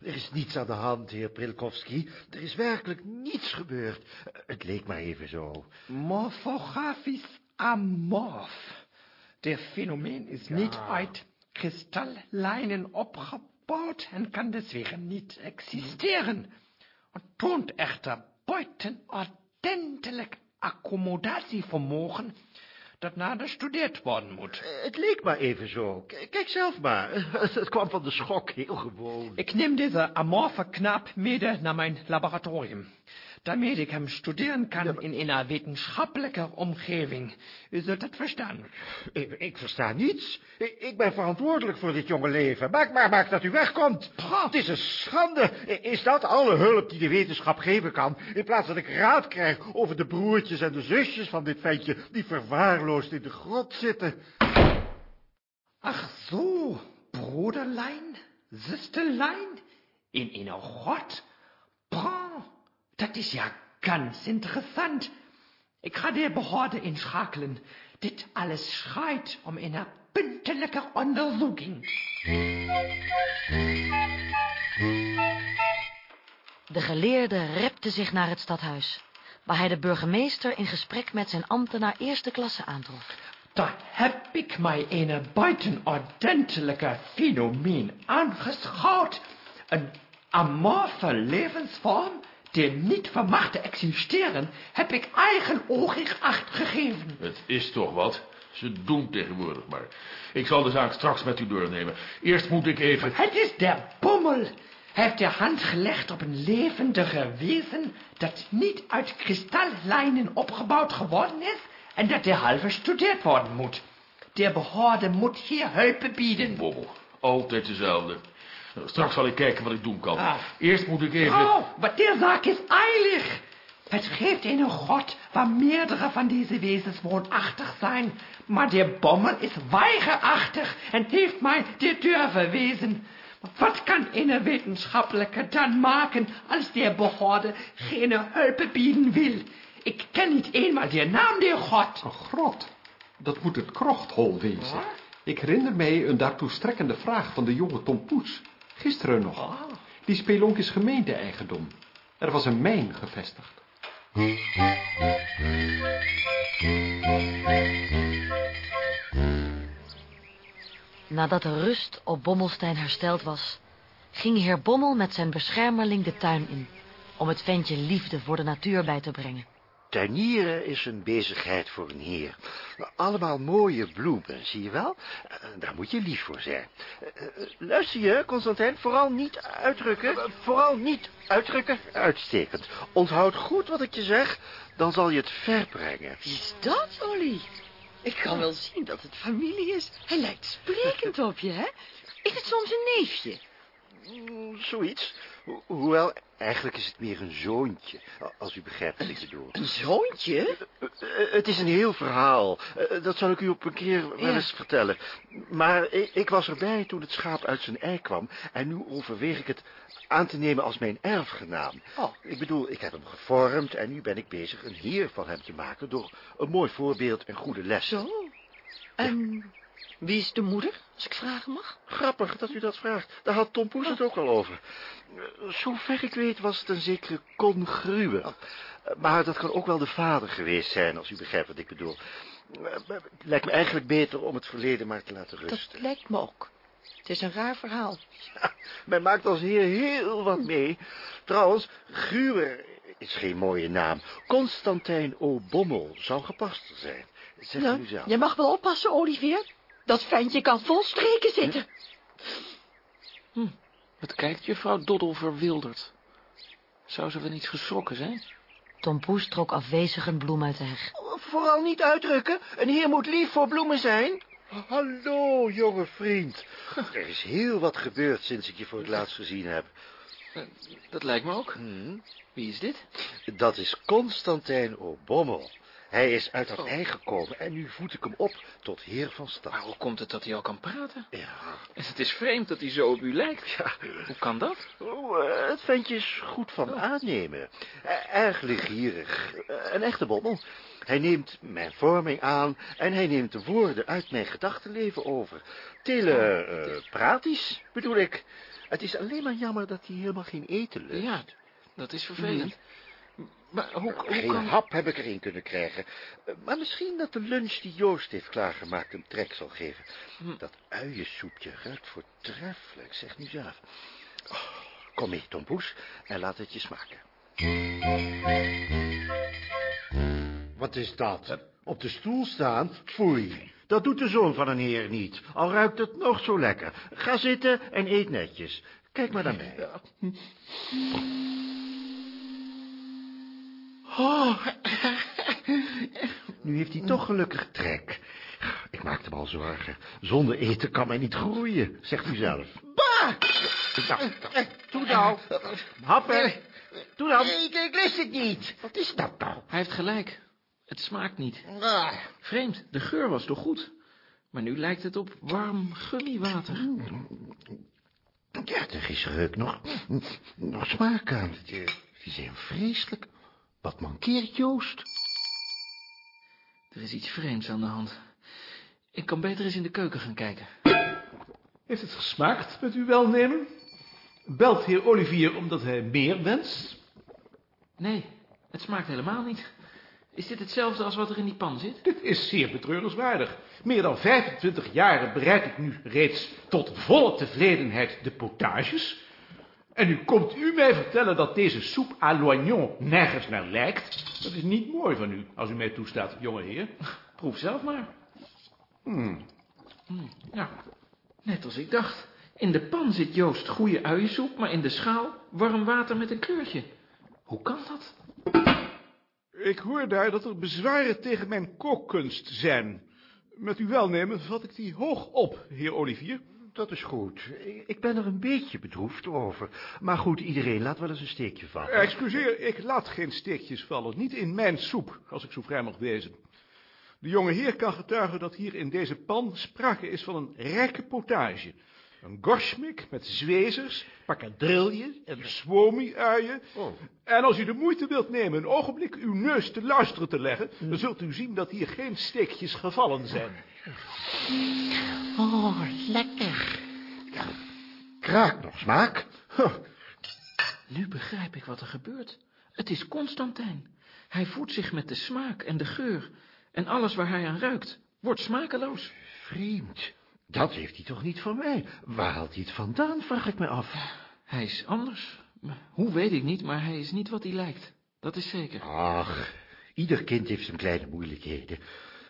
[SPEAKER 3] Er is niets aan de hand, heer Prilkowski. Er is werkelijk niets gebeurd. Het leek maar even zo.
[SPEAKER 11] Morphografisch amorf. Der Phänomen ist nicht uit Kristallleinen opgebouwd en kan deswegen niet existeren. Het toont echter buitenordentelijk accommodatievermogen dat nader studeerd worden moet.
[SPEAKER 3] Het leek maar even zo. K- Kijk zelf maar. Het kwam van de schok heel gewoon.
[SPEAKER 11] Ik neem deze amorphe knaap mede naar mijn laboratorium, damit ik hem studeren kan in een wetenschappelijke omgeving. U zult het verstaan.
[SPEAKER 3] Ik, ik versta niets. Ik, ik ben verantwoordelijk voor dit jonge leven. Maak maar, maak dat u wegkomt. Het is een schande. Is dat alle hulp die de wetenschap geven kan? In plaats dat ik raad krijg over de broertjes en de zusjes van dit ventje... die verwaarloosd in de grot zitten.
[SPEAKER 11] Ach zo, broederlijn, zusterlijn, in een grot. Dat is ja ganz interessant. Ik ga de behorde inschakelen. Dit alles schreit om een puntelijke onderzoeking.
[SPEAKER 2] De geleerde repte zich naar het stadhuis, waar hij de burgemeester in gesprek met zijn ambtenaar eerste klasse aantrof.
[SPEAKER 11] Daar heb ik mij een buitenordentelijke fenomeen aangeschouwd. Een amorfe levensvorm die niet vermag te existeren, heb ik eigenoogig acht gegeven.
[SPEAKER 9] Het is toch wat. Ze doen tegenwoordig maar. Ik zal de zaak straks met u doornemen. Eerst moet ik even...
[SPEAKER 11] Het is der bommel. Hij heeft de hand gelegd op een levendige wezen dat niet uit kristallijnen opgebouwd geworden is en dat derhalve gestudeerd worden moet. De behoorde moet hier hulp bieden.
[SPEAKER 9] Bommel, altijd dezelfde. Straks zal ik kijken wat ik doen kan.
[SPEAKER 11] Ah.
[SPEAKER 9] Eerst moet ik even...
[SPEAKER 11] Oh, maar de zaak is eilig. Het geeft een god waar meerdere van deze wezens woonachtig zijn. Maar de bommel is weigerachtig en heeft mij de deur verwezen. Wat kan een wetenschappelijke dan maken als de behoorde geen hulp bieden wil? Ik ken niet eenmaal de naam der god.
[SPEAKER 8] Een grot. Dat moet het krochthol wezen. Ik herinner mij een daartoe strekkende vraag van de jonge Tom Poes. Gisteren nog. Die spelonk is gemeente-eigendom. Er was een mijn gevestigd.
[SPEAKER 2] Nadat de rust op Bommelstein hersteld was, ging heer Bommel met zijn beschermeling de tuin in, om het ventje liefde voor de natuur bij te brengen.
[SPEAKER 3] Tuinieren is een bezigheid voor een heer. Allemaal mooie bloemen, zie je wel? Eh, Daar moet je lief voor zijn. Eh, eh, Luister je, Constantijn, vooral niet uitdrukken. Vooral niet uitdrukken. Uitstekend. Onthoud goed wat ik je zeg, dan zal je het ver brengen.
[SPEAKER 12] Wie is dat, Olly? Ik kan wel zien dat het familie is. Hij lijkt sprekend op je, hè? Is het soms een neefje?
[SPEAKER 3] Mm, Zoiets. Ho- Hoewel, eigenlijk is het meer een zoontje, als u begrijpt wat ik bedoel.
[SPEAKER 12] Een zoontje?
[SPEAKER 3] Eh, eh, Het is een heel verhaal. Eh, Dat zal ik u op een keer wel
[SPEAKER 12] Ja.
[SPEAKER 3] eens vertellen. Maar ik, ik was erbij toen het schaap uit zijn ei kwam. En nu overweeg ik het aan te nemen als mijn erfgenaam.
[SPEAKER 12] Oh.
[SPEAKER 3] Ik bedoel, ik heb hem gevormd en nu ben ik bezig een heer van hem te maken... door een mooi voorbeeld en goede lessen.
[SPEAKER 12] Zo. En wie is de moeder, als ik vragen mag?
[SPEAKER 3] Grappig dat u dat vraagt. Daar had Tom Poes het ook al over. Eh, Zover ik weet was het een zekere congrue. Eh, Maar dat kan ook wel de vader geweest zijn, als u begrijpt wat ik bedoel. Eh, Het lijkt me eigenlijk beter om het verleden maar te laten rusten.
[SPEAKER 12] Dat lijkt me ook. Het is een raar verhaal.
[SPEAKER 3] Men maakt als heer heel wat mee. Trouwens, Gruwer is geen mooie naam. Constantijn O. Bommel zou gepaster zijn. Zeg
[SPEAKER 12] Nou,
[SPEAKER 3] u zelf.
[SPEAKER 12] jij mag wel oppassen, Olivier. Dat ventje kan vol streken zitten.
[SPEAKER 7] Wat kijkt juffrouw Doddel verwilderd? Zou ze wel niet geschrokken zijn?
[SPEAKER 2] Tom Poes trok afwezig een bloem uit de heg.
[SPEAKER 3] Vooral niet uitdrukken. Een heer moet lief voor bloemen zijn. Hallo, jonge vriend. Er is heel wat gebeurd sinds ik je voor het laatst gezien heb.
[SPEAKER 7] Eh, Dat lijkt me ook.
[SPEAKER 3] Hm?
[SPEAKER 7] Wie is dit?
[SPEAKER 3] Dat is Constantijn O. Hij is uit dat
[SPEAKER 7] Oh.
[SPEAKER 3] ei gekomen en nu voed ik hem op tot heer van stad.
[SPEAKER 7] Maar hoe komt het dat hij al kan praten?
[SPEAKER 3] Ja,
[SPEAKER 7] Het is vreemd dat hij zo op u lijkt.
[SPEAKER 3] ja.
[SPEAKER 7] Hoe kan dat?
[SPEAKER 3] Oh, eh, het ventje is goed van aannemen. Eh, Erg lichtgierig. Eh, Een echte bommel. Hij neemt mijn vorming aan en hij neemt de woorden uit mijn gedachtenleven over. Telepratisch, bedoel ik. Het is alleen maar jammer dat hij helemaal geen eten lust.
[SPEAKER 7] Ja, dat is vervelend. Maar hoe, hoe
[SPEAKER 3] Geen
[SPEAKER 7] kan...
[SPEAKER 3] hap heb ik erin kunnen krijgen. Eh, Maar misschien dat de lunch die Joost heeft klaargemaakt hem trek zal geven.
[SPEAKER 7] Hm.
[SPEAKER 3] Dat uiensoepje ruikt voortreffelijk, zeg nu zelf. Oh, kom mee, Tompoes, en laat het je smaken.
[SPEAKER 13] Wat is dat? Op de stoel staan? Foei. Dat doet de zoon van een heer niet. Al ruikt het nog zo lekker. Ga zitten en eet netjes. Kijk maar naar mij. Oh. Nu heeft hij toch gelukkig trek. Ik maakte me al zorgen. Zonder eten kan men niet groeien, zegt u zelf.
[SPEAKER 10] Bah!
[SPEAKER 13] Nou, toe nou. Happen. Doe dan.
[SPEAKER 10] Ik, ik lust het niet.
[SPEAKER 13] Wat is dat nou?
[SPEAKER 7] Hij heeft gelijk. Het smaakt niet. Vreemd, de geur was toch goed? Maar nu lijkt het op warm gummiwater.
[SPEAKER 13] Ja, er is reuk nog, nog smaak aan. Het is- het is heel vreselijk. Wat mankeert Joost?
[SPEAKER 7] Er is iets vreemds aan de hand. Ik kan beter eens in de keuken gaan kijken.
[SPEAKER 6] Heeft het gesmaakt met uw welnemen? Belt heer Olivier omdat hij meer wenst?
[SPEAKER 7] Nee, het smaakt helemaal niet. Is dit hetzelfde als wat er in die pan zit?
[SPEAKER 6] Dit is zeer betreurenswaardig. Meer dan 25 jaren bereid ik nu reeds tot volle tevredenheid de potages. En nu komt u mij vertellen dat deze soep à l'oignon nergens naar lijkt. Dat is niet mooi van u, als u mij toestaat, jonge heer.
[SPEAKER 7] Proef zelf maar. Hmm, ja, net als ik dacht. In de pan zit Joost goede uiensoep, maar in de schaal warm water met een kleurtje. Hoe kan dat?
[SPEAKER 6] Ik hoor daar dat er bezwaren tegen mijn kookkunst zijn. Met uw welnemen vat ik die hoog op, heer Olivier.
[SPEAKER 13] Dat is goed. Ik- ben er een beetje bedroefd over. Maar goed, iedereen laat wel eens een steekje vallen.
[SPEAKER 6] Excuseer, ik laat geen steekjes vallen. Niet in mijn soep, als ik zo vrij mag wezen. De jonge heer kan getuigen dat hier in deze pan sprake is van een rijke potage. Een gorsmik met zwezers, pakadrilje en swomi-uien. En als u de moeite wilt nemen een ogenblik uw neus te luisteren te leggen... dan zult u zien dat hier geen steekjes gevallen zijn.
[SPEAKER 13] Oh, lekker. Kraak nog smaak. Huh.
[SPEAKER 7] Nu begrijp ik wat er gebeurt. Het is Constantijn. Hij voedt zich met de smaak en de geur. En alles waar hij aan ruikt, wordt smakeloos.
[SPEAKER 13] Vreemd. Dat heeft hij toch niet van mij? Waar haalt hij het vandaan, vraag ik me af.
[SPEAKER 7] Hij is anders. Hoe weet ik niet, maar hij is niet wat hij lijkt. Dat is zeker.
[SPEAKER 13] Ach, ieder kind heeft zijn kleine moeilijkheden.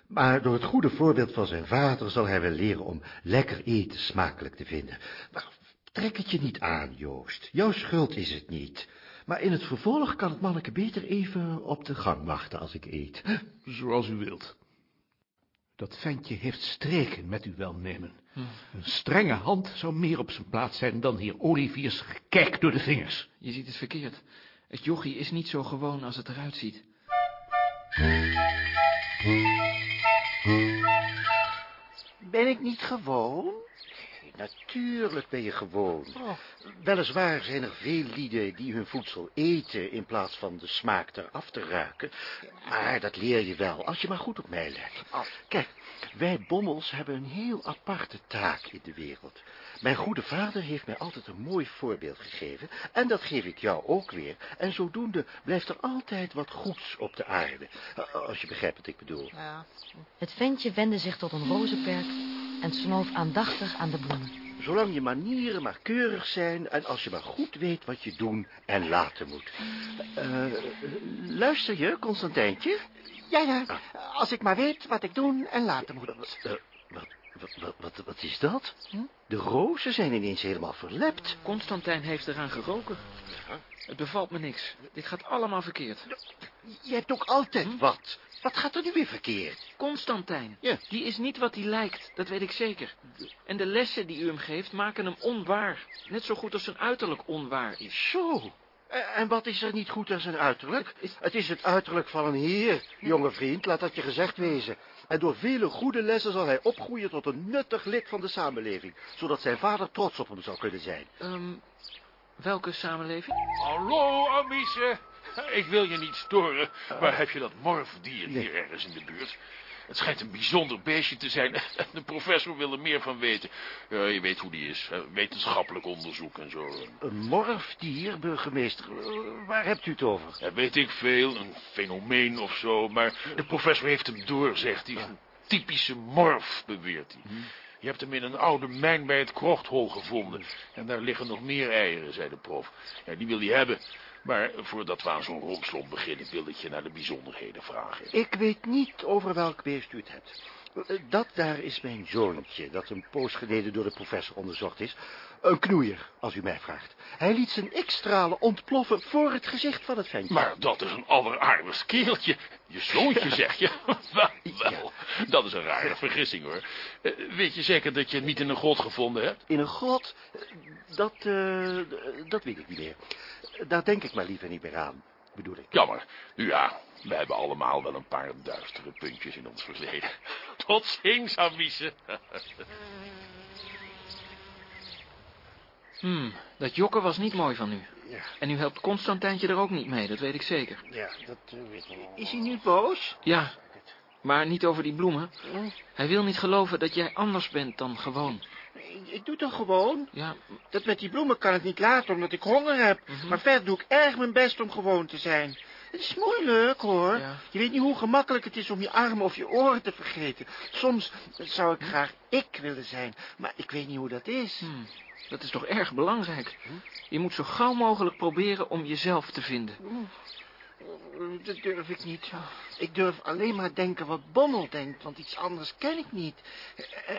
[SPEAKER 13] Maar door het goede voorbeeld van zijn vader zal hij wel leren om lekker eten smakelijk te vinden. Maar trek het je niet aan, Joost. Jouw schuld is het niet. Maar in het vervolg kan het manneke beter even op de gang wachten als ik eet.
[SPEAKER 6] Zoals u wilt. Dat ventje heeft streken met uw welnemen. Een strenge hand zou meer op zijn plaats zijn dan heer Oliviers gekijk door de vingers.
[SPEAKER 7] Je ziet het verkeerd. Het jochie is niet zo gewoon als het eruit ziet.
[SPEAKER 3] Ben ik niet gewoon? Natuurlijk ben je gewoon. Weliswaar zijn er veel lieden die hun voedsel eten in plaats van de smaak eraf te ruiken. Maar dat leer je wel, als je maar goed op mij let. Kijk, wij bommels hebben een heel aparte taak in de wereld. Mijn goede vader heeft mij altijd een mooi voorbeeld gegeven. En dat geef ik jou ook weer. En zodoende blijft er altijd wat goeds op de aarde. Als je begrijpt wat ik bedoel.
[SPEAKER 2] Het ventje wendde zich tot een rozenperk en snoof aandachtig aan de bloemen.
[SPEAKER 3] Zolang je manieren maar keurig zijn en als je maar goed weet wat je doen en laten moet. Eh, luister je, Constantijntje?
[SPEAKER 10] Ja, ja, als ik maar weet wat ik doen en laten moet.
[SPEAKER 3] Eh, wat, wat, wat, wat, wat is dat? De rozen zijn ineens helemaal verlept.
[SPEAKER 7] Constantijn heeft eraan geroken. Het bevalt me niks. Dit gaat allemaal verkeerd.
[SPEAKER 3] Je hebt ook altijd wat. Wat gaat er nu weer verkeerd?
[SPEAKER 7] Constantijn,
[SPEAKER 3] Ja.
[SPEAKER 7] die is niet wat hij lijkt, dat weet ik zeker. En de lessen die u hem geeft maken hem onwaar. Net zo goed als zijn uiterlijk onwaar is.
[SPEAKER 3] Zo. En wat is er niet goed aan zijn uiterlijk? Het is het uiterlijk van een heer, jonge vriend, laat dat je gezegd wezen. En door vele goede lessen zal hij opgroeien tot een nuttig lid van de samenleving, zodat zijn vader trots op hem zou kunnen zijn.
[SPEAKER 7] Ehm, welke samenleving?
[SPEAKER 9] Hallo, Amice. Ik wil je niet storen, maar heb je dat morfdier hier ergens in de buurt? Het schijnt een bijzonder beestje te zijn. De professor wil er meer van weten. Ja, je weet hoe die is. Wetenschappelijk onderzoek en zo.
[SPEAKER 10] Een morfdier, burgemeester. Eh, Waar hebt u het over?
[SPEAKER 9] Ja, weet ik veel, een fenomeen of zo. Maar de professor heeft hem door, zegt hij. Een typische morf, beweert hij. Je hebt hem in een oude mijn bij het krochthol gevonden. En daar liggen nog meer eieren, zei de prof. Ja, die wil hij hebben. Maar voordat we aan zo'n romslomp beginnen... wil ik je naar de bijzonderheden vragen.
[SPEAKER 10] Ik weet niet over welk beest u het hebt. Eh, Dat daar is mijn zoontje, dat een poos geleden door de professor onderzocht is. Een knoeier, als u mij vraagt. Hij liet zijn x-stralen ontploffen voor het gezicht van het ventje.
[SPEAKER 9] Maar dat is een alleraardigst kereltje. Je zoontje, zeg je? wel, wel. Dat is een rare vergissing, hoor. Eh, weet je zeker dat je het niet in een grot gevonden hebt?
[SPEAKER 10] In een grot? Eh, Dat, dat weet ik niet meer. Daar denk ik maar liever niet meer aan, bedoel ik.
[SPEAKER 9] Jammer. Nu ja, we hebben allemaal wel een paar duistere puntjes in ons verleden. Tot ziens, Amice.
[SPEAKER 7] Hmm, dat jokken was niet mooi van u.
[SPEAKER 10] Ja.
[SPEAKER 7] En u helpt Constantijntje er ook niet mee, dat weet ik zeker.
[SPEAKER 10] Ja, dat eh, weet ik niet. Is hij nu boos?
[SPEAKER 7] Ja, maar niet over die bloemen. Hij wil niet geloven dat jij anders bent dan gewoon.
[SPEAKER 10] Ik, ik doe toch gewoon?
[SPEAKER 7] Ja,
[SPEAKER 10] Dat met die bloemen kan ik niet laten, omdat ik honger heb. Maar verder doe ik erg mijn best om gewoon te zijn. Het is moeilijk, hoor.
[SPEAKER 7] Ja.
[SPEAKER 10] Je weet niet hoe gemakkelijk het is om je armen of je oren te vergeten. Soms zou ik graag ik willen zijn, maar ik weet niet hoe dat is.
[SPEAKER 7] hmm, dat is toch erg belangrijk. Je moet zo gauw mogelijk proberen om jezelf te vinden.
[SPEAKER 10] Dat durf ik niet. Ik durf alleen maar denken wat Bommel denkt, want iets anders ken ik niet.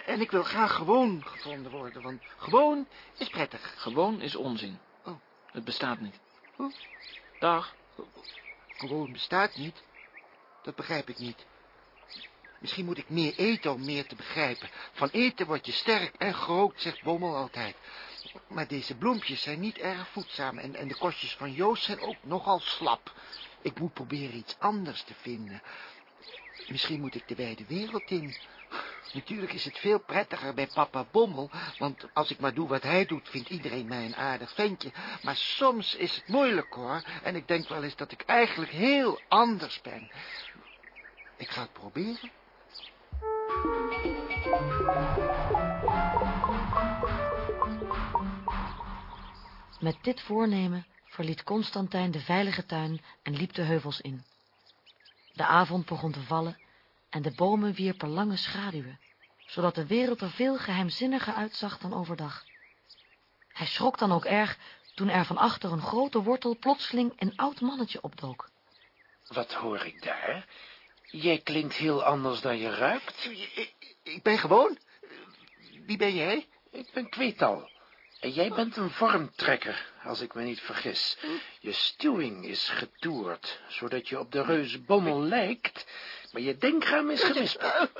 [SPEAKER 10] En ik wil graag gewoon gevonden worden, want gewoon is prettig.
[SPEAKER 7] Gewoon is onzin.
[SPEAKER 10] Oh.
[SPEAKER 7] Het bestaat niet.
[SPEAKER 10] Oh.
[SPEAKER 7] Dag.
[SPEAKER 10] Gewoon bestaat niet. Dat begrijp ik niet. Misschien moet ik meer eten om meer te begrijpen. Van eten word je sterk en groot, zegt Bommel altijd. Maar deze bloempjes zijn niet erg voedzaam en, en de kostjes van Joost zijn ook nogal slap. Ik moet proberen iets anders te vinden. Misschien moet ik de wijde wereld in. Natuurlijk is het veel prettiger bij papa Bommel, want als ik maar doe wat hij doet, vindt iedereen mij een aardig ventje. Maar soms is het moeilijk hoor, en ik denk wel eens dat ik eigenlijk heel anders ben. Ik ga het proberen.
[SPEAKER 2] Met dit voornemen verliet Constantijn de veilige tuin en liep de heuvels in. De avond begon te vallen en de bomen wierpen lange schaduwen, zodat de wereld er veel geheimzinniger uitzag dan overdag. Hij schrok dan ook erg toen er van achter een grote wortel plotseling een oud mannetje opdook.
[SPEAKER 10] Wat hoor ik daar? Jij klinkt heel anders dan je ruikt. Ik, ik ben gewoon. Wie ben jij? Ik ben Kweetal. En jij bent een vormtrekker, als ik me niet vergis. Je stuwing is getoerd, zodat je op de reus Bommel lijkt, maar je denkraam is gemispeld.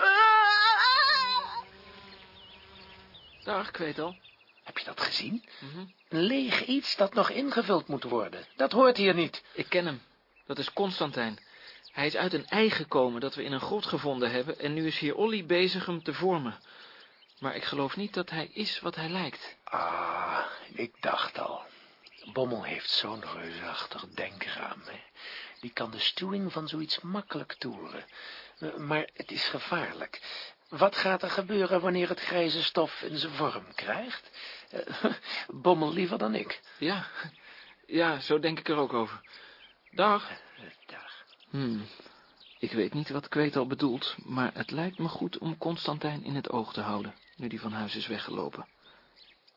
[SPEAKER 7] Dag, ik weet al.
[SPEAKER 10] Heb je dat gezien?
[SPEAKER 7] Mhm.
[SPEAKER 10] Een leeg iets dat nog ingevuld moet worden. Dat hoort hier niet.
[SPEAKER 7] Ik ken hem. Dat is Constantijn. Hij is uit een ei gekomen dat we in een grot gevonden hebben... en nu is hier Olly bezig hem te vormen. Maar ik geloof niet dat hij is wat hij lijkt.
[SPEAKER 10] Ah, ik dacht al. Bommel heeft zo'n reusachtig denkraam. Hè. Die kan de stuwing van zoiets makkelijk toeren. Eh, Maar het is gevaarlijk. Wat gaat er gebeuren wanneer het grijze stof in zijn vorm krijgt? Eh, Bommel liever dan ik.
[SPEAKER 7] Ja, ja, zo denk ik er ook over. Dag.
[SPEAKER 10] Dag.
[SPEAKER 7] Hmm. Ik weet niet wat Kweetal bedoelt, maar het lijkt me goed om Constantijn in het oog te houden, nu die van huis is weggelopen.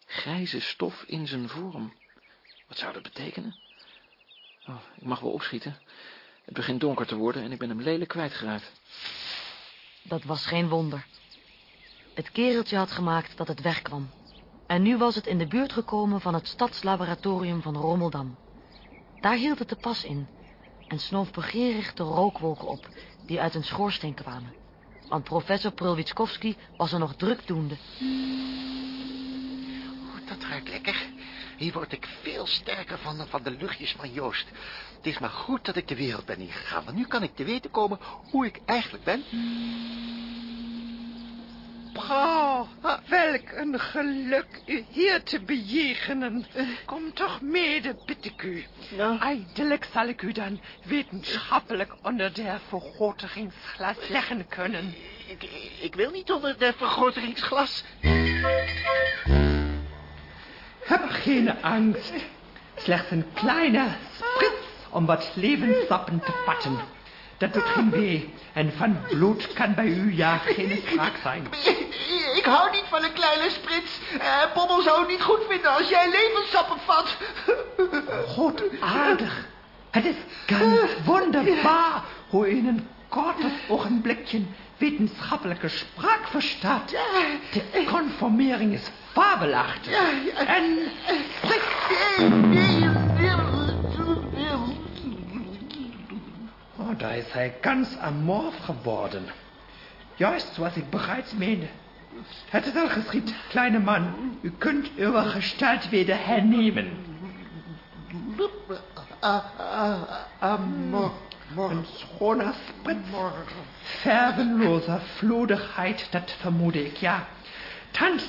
[SPEAKER 7] Grijze stof in zijn vorm. Wat zou dat betekenen? Oh, ik mag wel opschieten. Het begint donker te worden en ik ben hem lelijk kwijtgeraakt.
[SPEAKER 2] Dat was geen wonder. Het kereltje had gemaakt dat het wegkwam. En nu was het in de buurt gekomen van het stadslaboratorium van Rommeldam. Daar hield het te pas in en snoof begeerig de rookwolken op die uit een schoorsteen kwamen. Want professor Prulwitskowski was er nog drukdoende.
[SPEAKER 10] Dat ruikt lekker. Hier word ik veel sterker van van de luchtjes van Joost. Het is maar goed dat ik de wereld ben ingegaan, want nu kan ik te weten komen hoe ik eigenlijk ben.
[SPEAKER 11] Mevrouw. Welk een geluk u hier te bejegenen. Kom toch mede, bid ik u. Eindelijk zal ik u dan wetenschappelijk onder der vergrotigingsglas leggen kunnen.
[SPEAKER 10] Ik, ik wil niet onder de vergrotigingsglas.
[SPEAKER 11] Heb geen angst. Slechts een kleine sprits om wat levenssappen te vatten. Dat doet geen wee. En van bloed kan bij u ja geen sprake zijn.
[SPEAKER 10] Ik hou niet van een kleine sprits. Uh, Bommel zou het niet goed vinden als jij levenssappen vat.
[SPEAKER 11] Goedaardig. Het is ganz wunderbar hoe in een kortes ogenblikje wetenschappelijke spraak verstaat. De conformering is fabelachtig. En... Oh, da ist er ganz amorph geworden. Juist was ik bereits meende. Het is al geschied, kleine man. U kunt uw gestalt wieder hernemen.
[SPEAKER 10] Amor.
[SPEAKER 11] Een schoner sprits. Färbenloser Flodigheid, dat vermoede ik, ja. Thans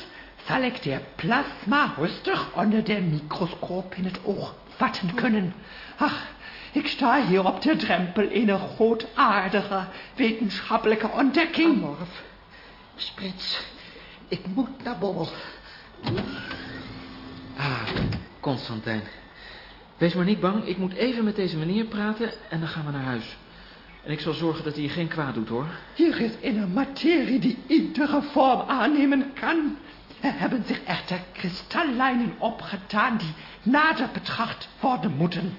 [SPEAKER 11] zal ik der plasma rustig onder der microscoop in het oog vatten kunnen. Ach, ik sta hier op de drempel in een grootaardige wetenschappelijke ontdekking.
[SPEAKER 10] Amorf. Sprits, ik moet naar Bommel.
[SPEAKER 7] Ah, Constantijn. Wees maar niet bang, ik moet even met deze meneer praten en dan gaan we naar huis. En ik zal zorgen dat hij je geen kwaad doet, hoor.
[SPEAKER 11] Hier is een materie die iedere vorm aannemen kan. Er hebben zich echter kristallijnen opgetaan die nader betracht worden moeten.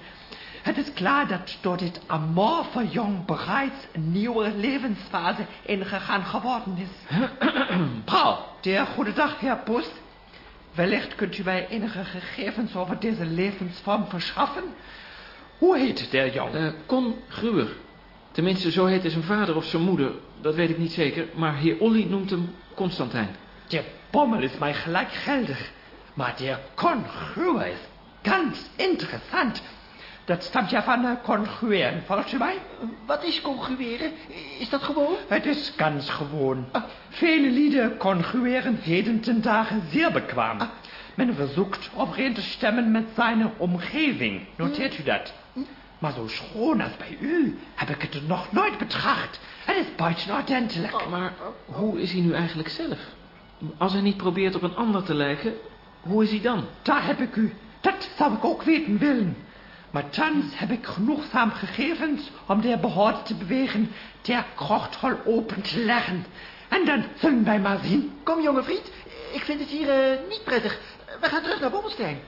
[SPEAKER 11] Het is klaar dat door dit amorfe jong bereits een nieuwe levensfase ingegaan geworden is. Paul, der goede dag, heer Post. Wellicht kunt u mij enige gegevens over deze levensvorm verschaffen. Hoe heet der jong?
[SPEAKER 7] Uh, Con Gruwer. Tenminste, zo heette zijn vader of zijn moeder. Dat weet ik niet zeker. Maar heer Olly noemt hem Constantijn.
[SPEAKER 11] De pommel is mij gelijk geldig. Maar der Con Gruwer is ganz interessant. Dat stamt ja van uh, congrueren, volgt u mij?
[SPEAKER 10] Wat is congrueren? Is dat gewoon?
[SPEAKER 11] Het is ganz gewoon. Ah. Vele lieden congrueren heden ten dagen zeer bekwaam. Ah. Men verzoekt overeen te stemmen met zijn omgeving. Noteert u dat? Maar zo schoon als bij u heb ik het nog nooit betracht. Het is buiten ordentelijk.
[SPEAKER 7] Oh, maar hoe is hij nu eigenlijk zelf? Als hij niet probeert op een ander te lijken, hoe is hij dan?
[SPEAKER 11] Daar heb ik u. Dat zou ik ook weten willen. Maar thans heb ik genoegzaam gegevens om de behoorde te bewegen der krochthol open te leggen. En dan zullen wij maar zien.
[SPEAKER 10] Kom, jonge vriend. Ik vind het hier uh, niet prettig. We gaan terug naar Bommelstein.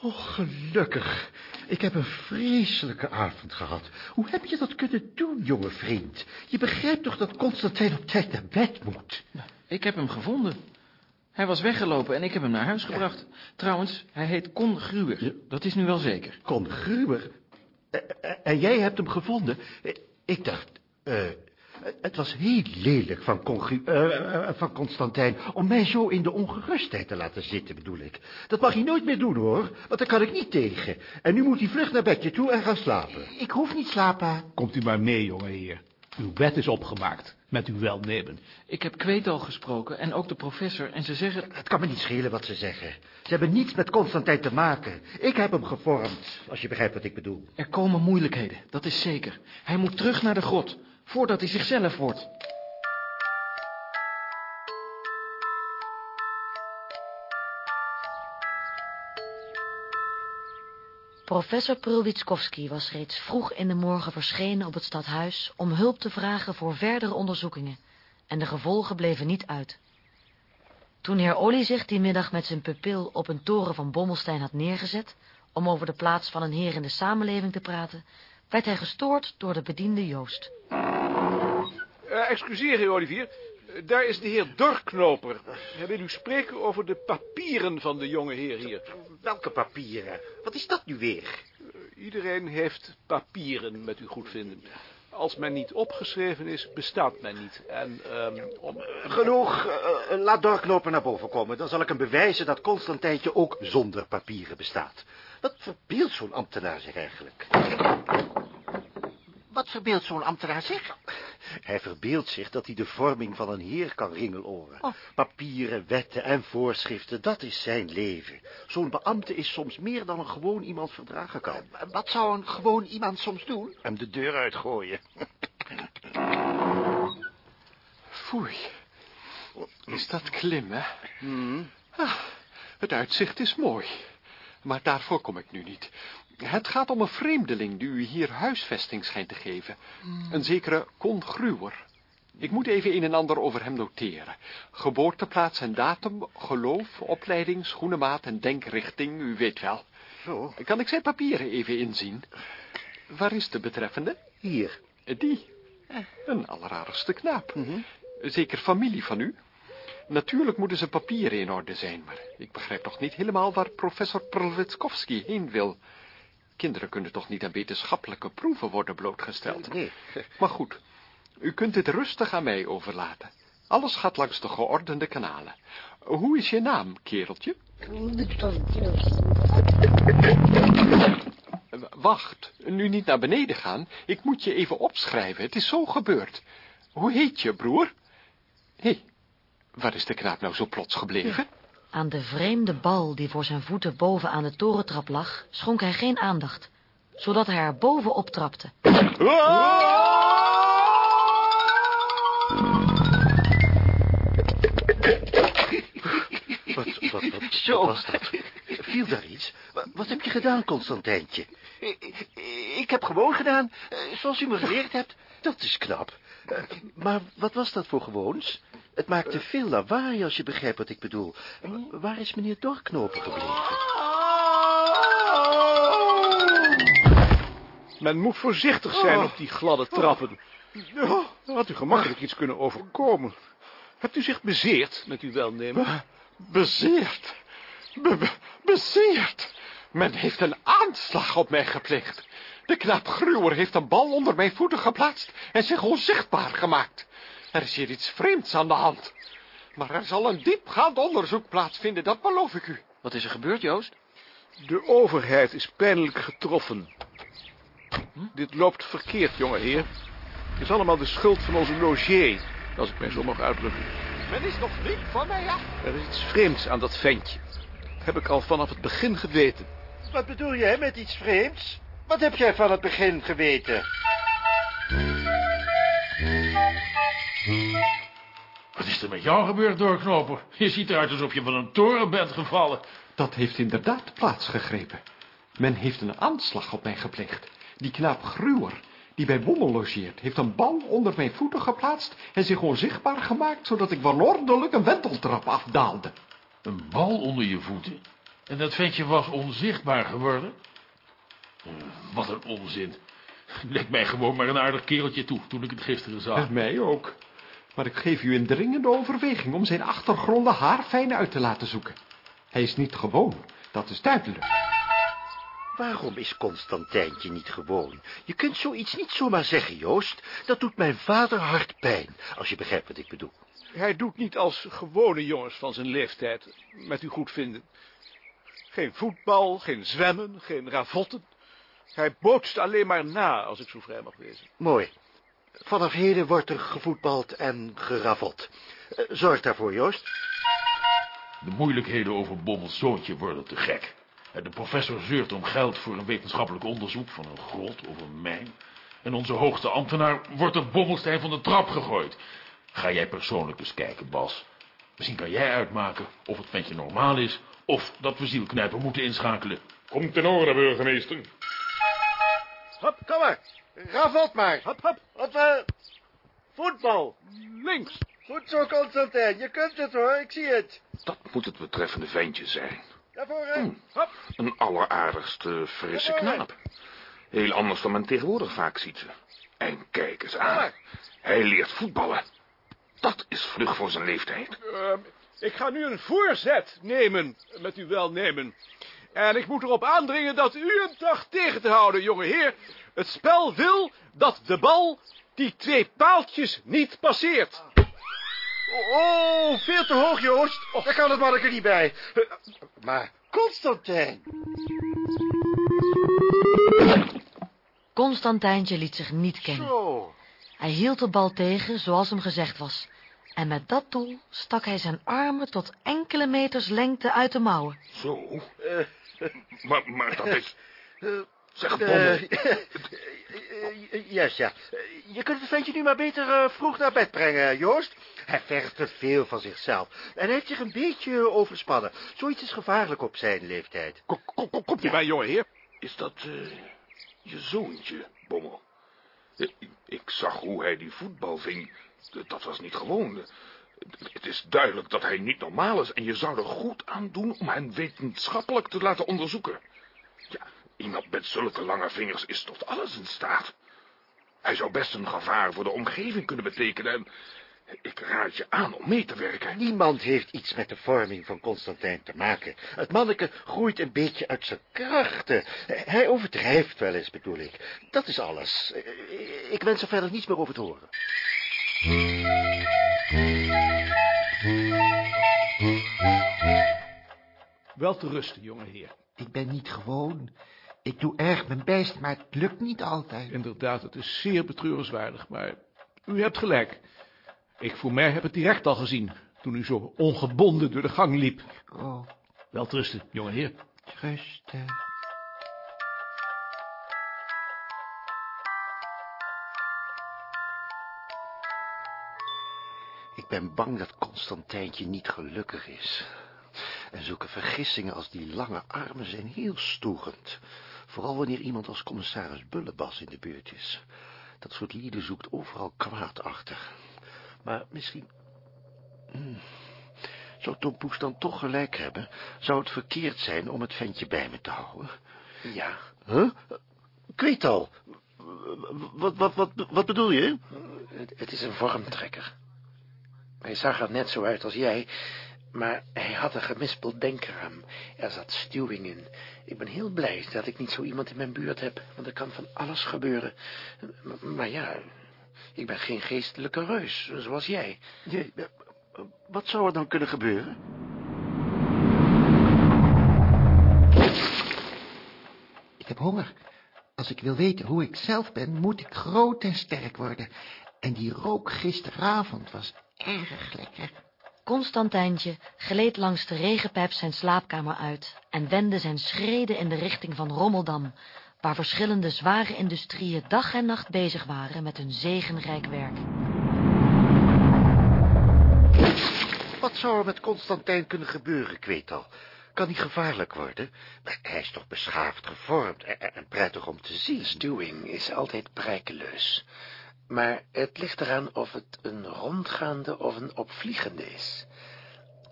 [SPEAKER 3] Oh, gelukkig. Ik heb een vreselijke avond gehad. Hoe heb je dat kunnen doen, jonge vriend? Je begrijpt toch dat Constantijn op tijd naar bed moet?
[SPEAKER 7] Ik heb hem gevonden. Hij was weggelopen en ik heb hem naar huis gebracht. Trouwens, hij heet Con Gruwer. Dat is nu wel zeker.
[SPEAKER 3] Con Gruwer?
[SPEAKER 10] En jij hebt hem gevonden?
[SPEAKER 3] Ik dacht... Uh, het was heel lelijk van, Congru uh, van Constantijn om mij zo in de ongerustheid te laten zitten, bedoel ik. Dat mag hij nooit meer doen, hoor, want daar kan ik niet tegen. En nu moet hij vlug naar bedje toe en gaan slapen.
[SPEAKER 10] Ik hoef niet slapen.
[SPEAKER 6] Komt u maar mee, jonge heer. Uw bed is opgemaakt, met uw welnemen.
[SPEAKER 7] Ik heb Kweetal gesproken en ook de professor en ze zeggen...
[SPEAKER 3] Het kan me niet schelen wat ze zeggen. Ze hebben niets met Constantijn te maken. Ik heb hem gevormd, als je begrijpt wat ik bedoel.
[SPEAKER 7] Er komen moeilijkheden, dat is zeker. Hij moet terug naar de grot, voordat hij zichzelf wordt.
[SPEAKER 2] Professor Prulwitskowski was reeds vroeg in de morgen verschenen op het stadhuis om hulp te vragen voor verdere onderzoekingen, en de gevolgen bleven niet uit. Toen heer Olly zich die middag met zijn pupil op een toren van Bommelstein had neergezet, om over de plaats van een heer in de samenleving te praten, werd hij gestoord door de bediende Joost.
[SPEAKER 6] Uh, excuseer, heer Olivier. Daar is de heer Dorknoper. Hij wil u spreken over de papieren van de jonge heer hier.
[SPEAKER 10] Welke papieren? Wat is dat nu weer?
[SPEAKER 6] Uh, iedereen heeft papieren, met uw goedvinden. Als men niet opgeschreven is, bestaat men niet. En, um, om...
[SPEAKER 10] Genoeg. Uh, laat Dorknoper naar boven komen. Dan zal ik hem bewijzen dat Constantijntje ook zonder papieren bestaat. Wat verbeeldt zo'n ambtenaar zich eigenlijk?
[SPEAKER 11] Wat verbeeldt zo'n ambtenaar zich?
[SPEAKER 3] Hij verbeeldt zich dat hij de vorming van een heer kan ringeloren.
[SPEAKER 11] Oh.
[SPEAKER 3] Papieren, wetten en voorschriften, dat is zijn leven. Zo'n beambte is soms meer dan een gewoon iemand verdragen kan.
[SPEAKER 11] Wat zou een gewoon iemand soms doen?
[SPEAKER 3] Hem de deur uitgooien.
[SPEAKER 8] Foei. Is dat klimmen?
[SPEAKER 3] Hmm.
[SPEAKER 8] Ah, het uitzicht is mooi. Maar daarvoor kom ik nu niet. Het gaat om een vreemdeling die u hier huisvesting schijnt te geven. Een zekere Con Gruwer. Ik moet even een en ander over hem noteren. Geboorteplaats en datum, geloof, opleiding, schoenenmaat en denkrichting, u weet wel.
[SPEAKER 3] Zo.
[SPEAKER 8] Kan ik zijn papieren even inzien? Waar is de betreffende?
[SPEAKER 3] Hier.
[SPEAKER 8] Die. Een alleraardigste knaap. Zeker familie van u? Natuurlijk moeten zijn papieren in orde zijn, maar ik begrijp nog niet helemaal waar professor Prlwitskowski heen wil. Kinderen kunnen toch niet aan wetenschappelijke proeven worden blootgesteld?
[SPEAKER 3] Nee.
[SPEAKER 8] Maar goed, u kunt dit rustig aan mij overlaten. Alles gaat langs de geordende kanalen. Hoe is je naam, kereltje? Wacht, nu niet naar beneden gaan. Ik moet je even opschrijven. Het is zo gebeurd. Hoe heet je, broer? Hé, hey, waar is de knaap nou zo plots gebleven?
[SPEAKER 2] Aan de vreemde bal die voor zijn voeten boven aan de torentrap lag, schonk hij geen aandacht, zodat hij er bovenop trapte.
[SPEAKER 3] Wat, wat, wat, wat
[SPEAKER 11] Zo.
[SPEAKER 3] was dat? Viel daar iets? Wat, wat heb je gedaan, Constantijntje?
[SPEAKER 11] Ik, ik heb gewoon gedaan, eh, zoals u me geleerd hebt.
[SPEAKER 3] Dat is knap. Eh, maar wat was dat voor gewoons? Het maakte veel lawaai, als je begrijpt wat ik bedoel. Waar is meneer Dorknopen gebleven?
[SPEAKER 6] Men moet voorzichtig zijn op die gladde trappen. Dan had u gemakkelijk iets kunnen overkomen. Hebt u zich bezeerd met uw welnemen?
[SPEAKER 8] Bezeerd? Be be- bezeerd? Men heeft een aanslag op mij gepleegd. De knaap Gruwer heeft een bal onder mijn voeten geplaatst en zich onzichtbaar gemaakt. Er is hier iets vreemds aan de hand. Maar er zal een diepgaand onderzoek plaatsvinden, dat beloof ik u.
[SPEAKER 1] Wat is er gebeurd, Joost?
[SPEAKER 6] De overheid is pijnlijk getroffen. Dit loopt verkeerd, jongeheer. Het is allemaal de schuld van onze logier, als ik mij zo mag uitdrukken.
[SPEAKER 8] Men is nog niet van mij af.
[SPEAKER 6] Er is iets vreemds aan dat ventje. Heb ik al vanaf het begin geweten.
[SPEAKER 3] Wat bedoel jij met iets vreemds? Wat heb jij van het begin geweten?
[SPEAKER 9] Wat is er met jou gebeurd, doorknoper? Je ziet eruit alsof je van een toren bent gevallen.
[SPEAKER 8] Dat heeft inderdaad plaatsgegrepen. Men heeft een aanslag op mij gepleegd. Die knaap Gruwer, die bij Bommel logeert, heeft een bal onder mijn voeten geplaatst en zich onzichtbaar gemaakt, zodat ik wanordelijk een wenteltrap afdaalde.
[SPEAKER 9] Een bal onder je voeten? En dat ventje was onzichtbaar geworden? Eh, Wat een onzin. Leek mij gewoon maar een aardig kereltje toe, toen ik het gisteren zag.
[SPEAKER 8] En mij ook. Maar ik geef u een dringende overweging om zijn achtergronden haarfijn uit te laten zoeken. Hij is niet gewoon, dat is duidelijk.
[SPEAKER 3] Waarom is Constantijntje niet gewoon? Je kunt zoiets niet zomaar zeggen, Joost. Dat doet mijn vader hard pijn, als je begrijpt wat ik bedoel.
[SPEAKER 6] Hij doet niet als gewone jongens van zijn leeftijd, met uw goedvinden. Geen voetbal, geen zwemmen, geen ravotten. Hij bootst alleen maar na, als ik zo vrij mag wezen.
[SPEAKER 3] Mooi. Vanaf heden wordt er gevoetbald en geraveld. Eh, Zorg daarvoor, Joost.
[SPEAKER 9] De moeilijkheden over Bommels zoontje worden te gek. En De professor zeurt om geld voor een wetenschappelijk onderzoek van een grot of een mijn. En onze hoogste ambtenaar wordt op Bommelstein van de trap gegooid. Ga jij persoonlijk eens kijken, Bas. Misschien kan jij uitmaken of het ventje normaal is... of dat we zielknijper moeten inschakelen. Komt in orde, burgemeester.
[SPEAKER 3] Hop, kom maar. Ravelt maar. Hop, hop. Hop, eh, voetbal.
[SPEAKER 6] Links.
[SPEAKER 3] Goed zo, Constantijn. Je kunt het, hoor. Ik zie het.
[SPEAKER 9] Dat moet het betreffende ventje zijn.
[SPEAKER 3] Daarvoor, hè.
[SPEAKER 6] Hop.
[SPEAKER 9] Een alleraardigste, frisse
[SPEAKER 3] Ja, mooi.
[SPEAKER 9] knaap. Heel anders dan men tegenwoordig vaak ziet ze. En kijk eens aan. Hij leert voetballen. Dat is vlug voor zijn leeftijd.
[SPEAKER 6] Ehm, ik ga nu een voorzet nemen, met uw welnemen. En ik moet erop aandringen dat u hem dacht tegen te houden, jongeheer. Het spel wil dat de bal die twee paaltjes niet passeert.
[SPEAKER 3] Oh, veel te hoog, Joost. Daar kan het manneke niet bij. Maar, Constantijn.
[SPEAKER 2] Constantijntje liet zich niet kennen.
[SPEAKER 3] Zo.
[SPEAKER 2] Hij hield de bal tegen, zoals hem gezegd was. En met dat doel stak hij zijn armen tot enkele meters lengte uit de mouwen.
[SPEAKER 9] Zo.
[SPEAKER 3] Eh,
[SPEAKER 9] Maar, maar dat is...
[SPEAKER 3] eh,
[SPEAKER 9] Zeg,
[SPEAKER 3] eh,
[SPEAKER 9] Bommel.
[SPEAKER 3] eh, Yes, ja. Je kunt het ventje nu maar beter eh, vroeg naar bed brengen, Joost. Hij vergt te veel van zichzelf. En hij heeft zich een beetje overspannen. Zoiets is gevaarlijk op zijn leeftijd.
[SPEAKER 6] Kom, kom, kom, komt u bij, jongeheer?
[SPEAKER 9] Is dat eh, je zoontje, Bommel? Eh, Ik, ik zag hoe hij die voetbal ving. Dat was niet gewoon. Het is duidelijk dat hij niet normaal is... en je zou er goed aan doen om hem wetenschappelijk te laten onderzoeken. Ja, iemand met zulke lange vingers is tot alles in staat. Hij zou best een gevaar voor de omgeving kunnen betekenen... en ik raad je aan om mee te werken.
[SPEAKER 3] Niemand heeft iets met de vorming van Constantijn te maken. Het manneke groeit een beetje uit zijn krachten. Hij overdrijft wel eens, bedoel ik. Dat is alles. Ik wens er verder niets meer over te horen.
[SPEAKER 6] Wel te rusten, jongeheer.
[SPEAKER 11] Ik ben niet gewoon. Ik doe erg mijn best, maar het lukt niet altijd.
[SPEAKER 6] Inderdaad, het is zeer betreurenswaardig, maar u hebt gelijk. Ik voor mij heb het direct al gezien, toen u zo ongebonden door de gang liep.
[SPEAKER 11] Oh,
[SPEAKER 6] Wel te rusten, jongeheer.
[SPEAKER 11] rusten.
[SPEAKER 3] Ben bang dat Constantijntje niet gelukkig is. En zulke vergissingen als die lange armen zijn heel storend. Vooral wanneer iemand als commissaris Bullebas in de buurt is. Dat soort lieden zoekt overal kwaad achter. Maar misschien... Hmm. Zou Tom Poes dan toch gelijk hebben? Zou het verkeerd zijn om het ventje bij me te houden?
[SPEAKER 14] Ja,
[SPEAKER 3] Huh? Ik weet al. Wat, wat, wat, wat bedoel je?
[SPEAKER 14] het, het is een vormtrekker. Hij zag er net zo uit als jij, maar hij had een gemispeld denkraam. Er zat stuwing in. Ik ben heel blij dat ik niet zo iemand in mijn buurt heb, want er kan van alles gebeuren. M- Maar ja, ik ben geen geestelijke reus, zoals jij.
[SPEAKER 3] Je, wat zou er dan kunnen gebeuren?
[SPEAKER 11] Ik heb honger. Als ik wil weten hoe ik zelf ben, moet ik groot en sterk worden. En die rook gisteravond was erg lekker.
[SPEAKER 2] Constantijntje gleed langs de regenpijp zijn slaapkamer uit en wendde zijn schreden in de richting van Rommeldam, waar verschillende zware industrieën dag en nacht bezig waren met hun zegenrijk werk.
[SPEAKER 3] Wat zou er met Constantijn kunnen gebeuren, ik weet al. Kan hij gevaarlijk worden? Maar hij is toch beschaafd gevormd en, en- en prettig om te zien.
[SPEAKER 14] Stuwing is altijd prijkeloos. Maar het ligt eraan of het een rondgaande of een opvliegende is.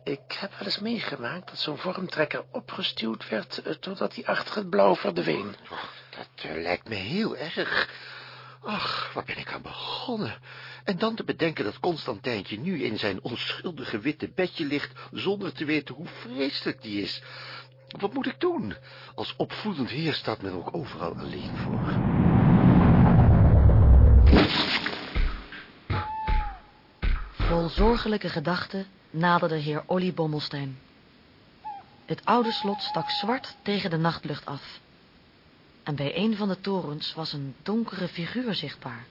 [SPEAKER 14] Ik heb wel eens meegemaakt dat zo'n vormtrekker opgestuwd werd... eh, totdat hij achter het blauw verdween.
[SPEAKER 3] Dat eh, lijkt me heel erg. Ach, waar ben ik aan begonnen? En dan te bedenken dat Constantijntje nu in zijn onschuldige witte bedje ligt... zonder te weten hoe vreselijk die is. Wat moet ik doen? Als opvoedend heer staat men ook overal alleen voor.
[SPEAKER 2] Vol zorgelijke gedachten naderde heer Olly Bommelstein. Het oude slot stak zwart tegen de nachtlucht af. En bij een van de torens was een donkere figuur zichtbaar,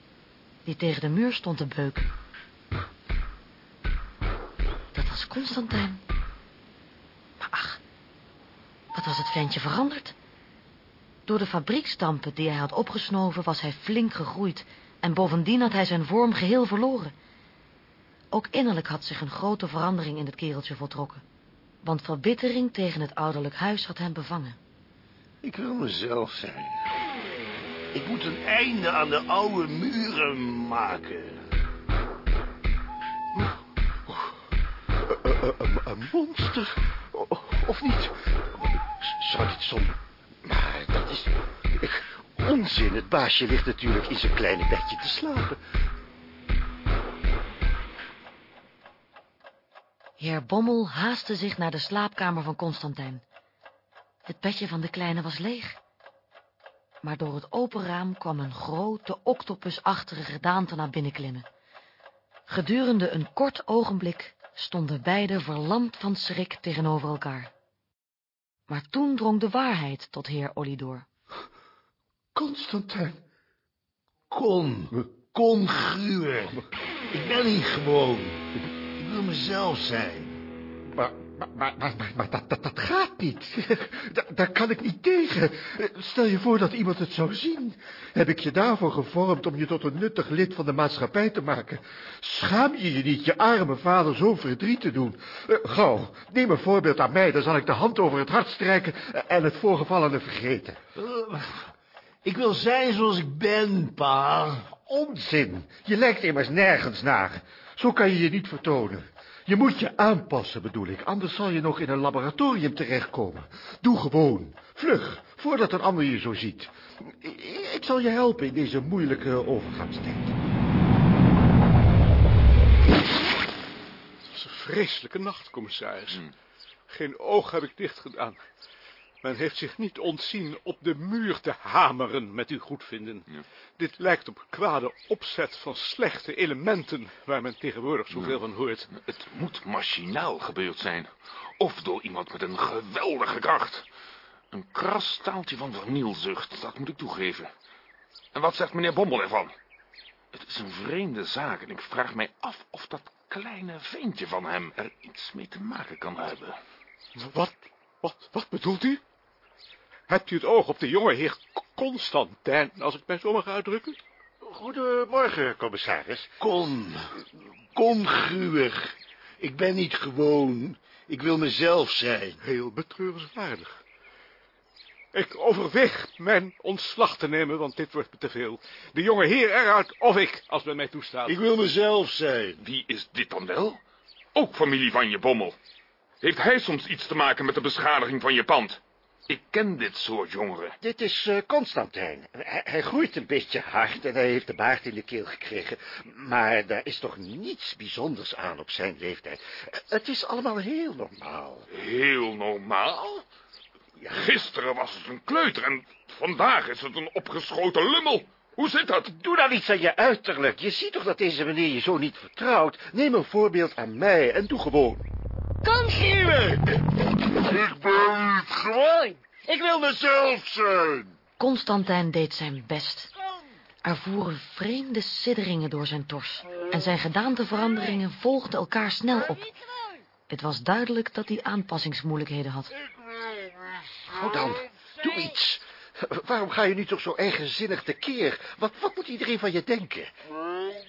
[SPEAKER 2] die tegen de muur stond te beuken. Dat was Constantijn. Maar ach, wat was het ventje veranderd? Door de fabriekstampen die hij had opgesnoven was hij flink gegroeid en bovendien had hij zijn vorm geheel verloren. Ook innerlijk had zich een grote verandering in het kereltje voltrokken. Want verbittering tegen het ouderlijk huis had hem bevangen.
[SPEAKER 3] Ik wil mezelf zijn. Ik moet een einde aan de oude muren maken. Een, monster? Of niet? Zou dit som... Maar dat is... Onzin, het baasje ligt natuurlijk in zijn kleine bedje te slapen.
[SPEAKER 2] Heer Bommel haastte zich naar de slaapkamer van Constantijn. Het bedje van de kleine was leeg. Maar door het open raam kwam een grote octopusachtige gedaante naar binnen klimmen. Gedurende een kort ogenblik stonden beiden verlamd van schrik tegenover elkaar. Maar toen drong de waarheid tot heer Olly door.
[SPEAKER 3] Constantijn, Kon, kon Gruwer. Ik ben niet gewoon. Wil mezelf zijn.
[SPEAKER 15] Maar, maar, maar, maar, maar dat, dat, dat gaat niet. Da- daar kan ik niet tegen. Stel je voor dat iemand het zou zien. Heb ik je daarvoor gevormd om je tot een nuttig lid van de maatschappij te maken? Schaam je je niet je arme vader zo verdriet te doen? Eh, gauw, neem een voorbeeld aan mij, dan zal ik de hand over het hart strijken en het voorgevallene vergeten.
[SPEAKER 3] Eh, Ik wil zijn zoals ik ben, pa.
[SPEAKER 15] Onzin. Je lijkt immers nergens naar. Zo kan je je niet vertonen. Je moet je aanpassen, bedoel ik. Anders zal je nog in een laboratorium terechtkomen. Doe gewoon. Vlug, voordat een ander je zo ziet. Ik zal je helpen in deze moeilijke overgangstijd.
[SPEAKER 6] Het was een vreselijke nacht, commissaris. Geen oog heb ik dicht gedaan. Men heeft zich niet ontzien op de muur te hameren met uw goedvinden. Dit lijkt op kwade opzet van slechte elementen... waar men tegenwoordig zoveel van hoort.
[SPEAKER 16] Het moet machinaal gebeurd zijn. Of door iemand met een geweldige kracht. Een kras staaltje van vernielzucht, dat moet ik toegeven. En wat zegt meneer Bommel ervan? Het is een vreemde zaak en ik vraag mij af of dat kleine ventje van hem er iets mee te maken kan hebben.
[SPEAKER 6] Wat, wat, wat bedoelt u? Hebt u het oog op de jonge heer Constantijn, als ik mij zo mag uitdrukken?
[SPEAKER 3] Goedemorgen, commissaris. Kon, kon Gruwer. Ik ben niet gewoon. Ik wil mezelf zijn.
[SPEAKER 6] Heel betreurenswaardig. Ik overweeg mijn ontslag te nemen, want dit wordt me te veel. De jonge heer eruit, of ik, als men mij toestaat.
[SPEAKER 3] Ik wil mezelf zijn.
[SPEAKER 16] Wie is dit dan wel? Ook familie van je Bommel. Heeft hij soms iets te maken met de beschadiging van je pand? Ik ken dit soort jongeren.
[SPEAKER 3] Dit is eh, Constantijn. Hij, hij groeit een beetje hard en hij heeft de baard in de keel gekregen. Maar daar is toch niets bijzonders aan op zijn leeftijd. Eh, Het is allemaal heel normaal.
[SPEAKER 16] Heel normaal? Gisteren was het een kleuter en vandaag is het een opgeschoten lummel. Hoe zit dat?
[SPEAKER 3] Doe dan iets aan je uiterlijk. Je ziet toch dat deze meneer je zo niet vertrouwt. Neem een voorbeeld aan mij en doe gewoon.
[SPEAKER 17] Kan
[SPEAKER 3] Gruwer! Ik ben niet gewoon. Ik wil mezelf zijn.
[SPEAKER 2] Constantijn deed zijn best. Er voeren vreemde sidderingen door zijn tors. En zijn gedaanteveranderingen volgden elkaar snel op. Het was duidelijk dat hij aanpassingsmoeilijkheden had.
[SPEAKER 3] Gauw dan, doe iets. Waarom ga je nu toch zo eigenzinnig tekeer? Wat, wat moet iedereen van je denken?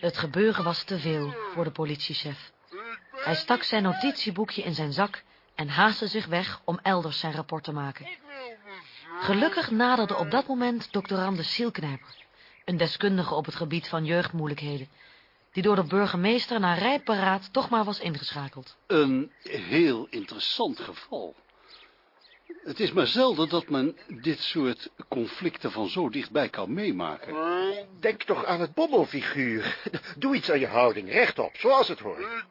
[SPEAKER 2] Het gebeuren was te veel voor de politiechef. Hij stak zijn notitieboekje in zijn zak en haastte zich weg om elders zijn rapport te maken. Gelukkig naderde op dat moment doctorande Sielknijper, een deskundige op het gebied van jeugdmoeilijkheden, die door de burgemeester naar rijp beraad toch maar was ingeschakeld.
[SPEAKER 18] Een heel interessant geval. Het is maar zelden dat men dit soort conflicten van zo dichtbij kan meemaken.
[SPEAKER 3] Denk toch aan het bommelfiguur. Doe iets aan je houding, rechtop, zoals het hoort.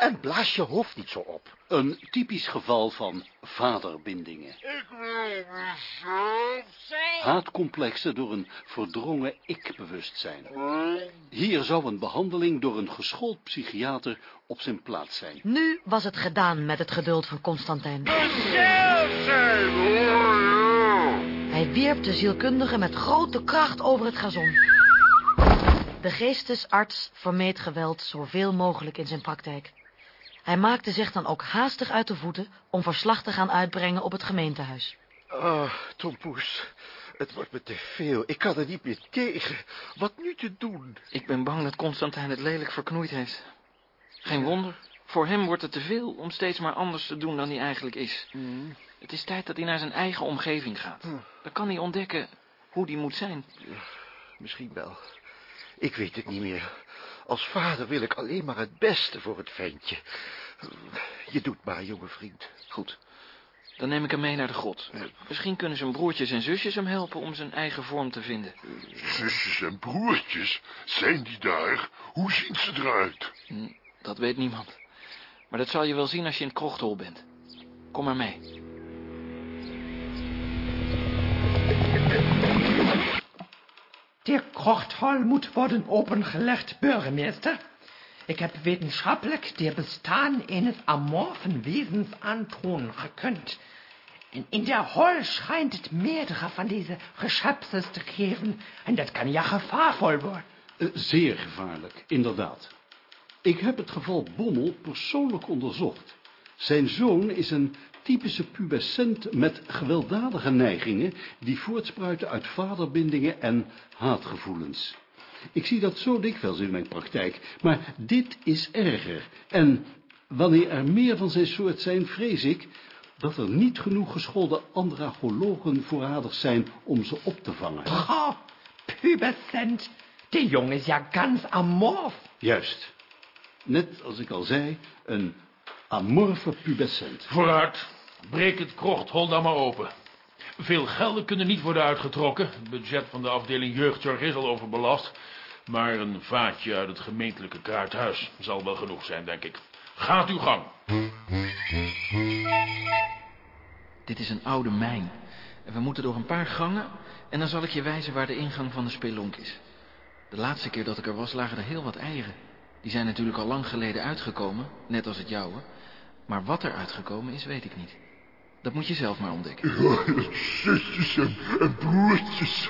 [SPEAKER 3] En blaas je hoofd niet zo op.
[SPEAKER 18] Een typisch geval van vaderbindingen.
[SPEAKER 3] Ik wil mezelf zijn.
[SPEAKER 18] Haatcomplexen door een verdrongen ik-bewustzijn. Hier zou een behandeling door een geschoold psychiater op zijn plaats zijn.
[SPEAKER 2] Nu was het gedaan met het geduld van Constantijn.
[SPEAKER 3] Mezelf zijn, hoor je.
[SPEAKER 2] Hij wierp de zielkundige met grote kracht over het gazon. De geestesarts vermeed geweld zoveel mogelijk in zijn praktijk. Hij maakte zich dan ook haastig uit de voeten om verslag te gaan uitbrengen op het gemeentehuis.
[SPEAKER 3] Ah, Tom Poes, het wordt me te veel. Ik kan er niet meer tegen. Wat nu te doen?
[SPEAKER 7] Ik ben bang dat Constantijn het lelijk verknoeid heeft. Geen wonder. Voor hem wordt het te veel om steeds maar anders te doen dan hij eigenlijk is. Het is tijd dat hij naar zijn eigen omgeving gaat. Dan kan hij ontdekken hoe die moet zijn.
[SPEAKER 3] Misschien wel. Ik weet het niet meer. Als vader wil ik alleen maar het beste voor het ventje. Je doet maar, jonge vriend.
[SPEAKER 7] Goed. Dan neem ik hem mee naar de grot. Misschien kunnen zijn broertjes en zusjes hem helpen om zijn eigen vorm te vinden.
[SPEAKER 19] Zusjes en broertjes, zijn die daar? Hoe zien ze eruit?
[SPEAKER 7] Hm, Dat weet niemand. Maar dat zal je wel zien als je in het krochthol bent. Kom maar mee.
[SPEAKER 11] Der Krochthol moet worden opengelegd, burgemeester. Ik heb wetenschappelijk de bestaan in het amorfen wezens aantonen gekund. En in der Hol schijnt het meerdere van deze geschöpses te geven. En dat kan ja gevaarvol worden.
[SPEAKER 18] Eh, zeer gevaarlijk, inderdaad. Ik heb het geval Bommel persoonlijk onderzocht. Zijn zoon is een typische pubescent met gewelddadige neigingen... die voortspruiten uit vaderbindingen en haatgevoelens. Ik zie dat zo dikwijls in mijn praktijk, maar dit is erger. En wanneer er meer van zijn soort zijn, vrees ik dat er niet genoeg geschoolde andragologen voorradig zijn om ze op te vangen.
[SPEAKER 11] Oh, pubescent. De jongen is ja ganz amorf.
[SPEAKER 18] Juist. Net als ik al zei, een amorfe pubescent.
[SPEAKER 9] Vooruit. Breek het krochthol dan maar open. Veel gelden kunnen niet worden uitgetrokken. Het budget van de afdeling jeugdzorg is al overbelast. Maar een vaatje uit het gemeentelijke kruidhuis zal wel genoeg zijn, denk ik. Gaat uw gang.
[SPEAKER 7] Dit is een oude mijn. We moeten door een paar gangen en dan zal ik je wijzen waar de ingang van de spelonk is. De laatste keer dat ik er was lagen er heel wat eieren. Die zijn natuurlijk al lang geleden uitgekomen, net als het jouwe. Maar wat er uitgekomen is, weet ik niet. Dat moet je zelf maar ontdekken.
[SPEAKER 19] Ja, zusjes en, en broertjes.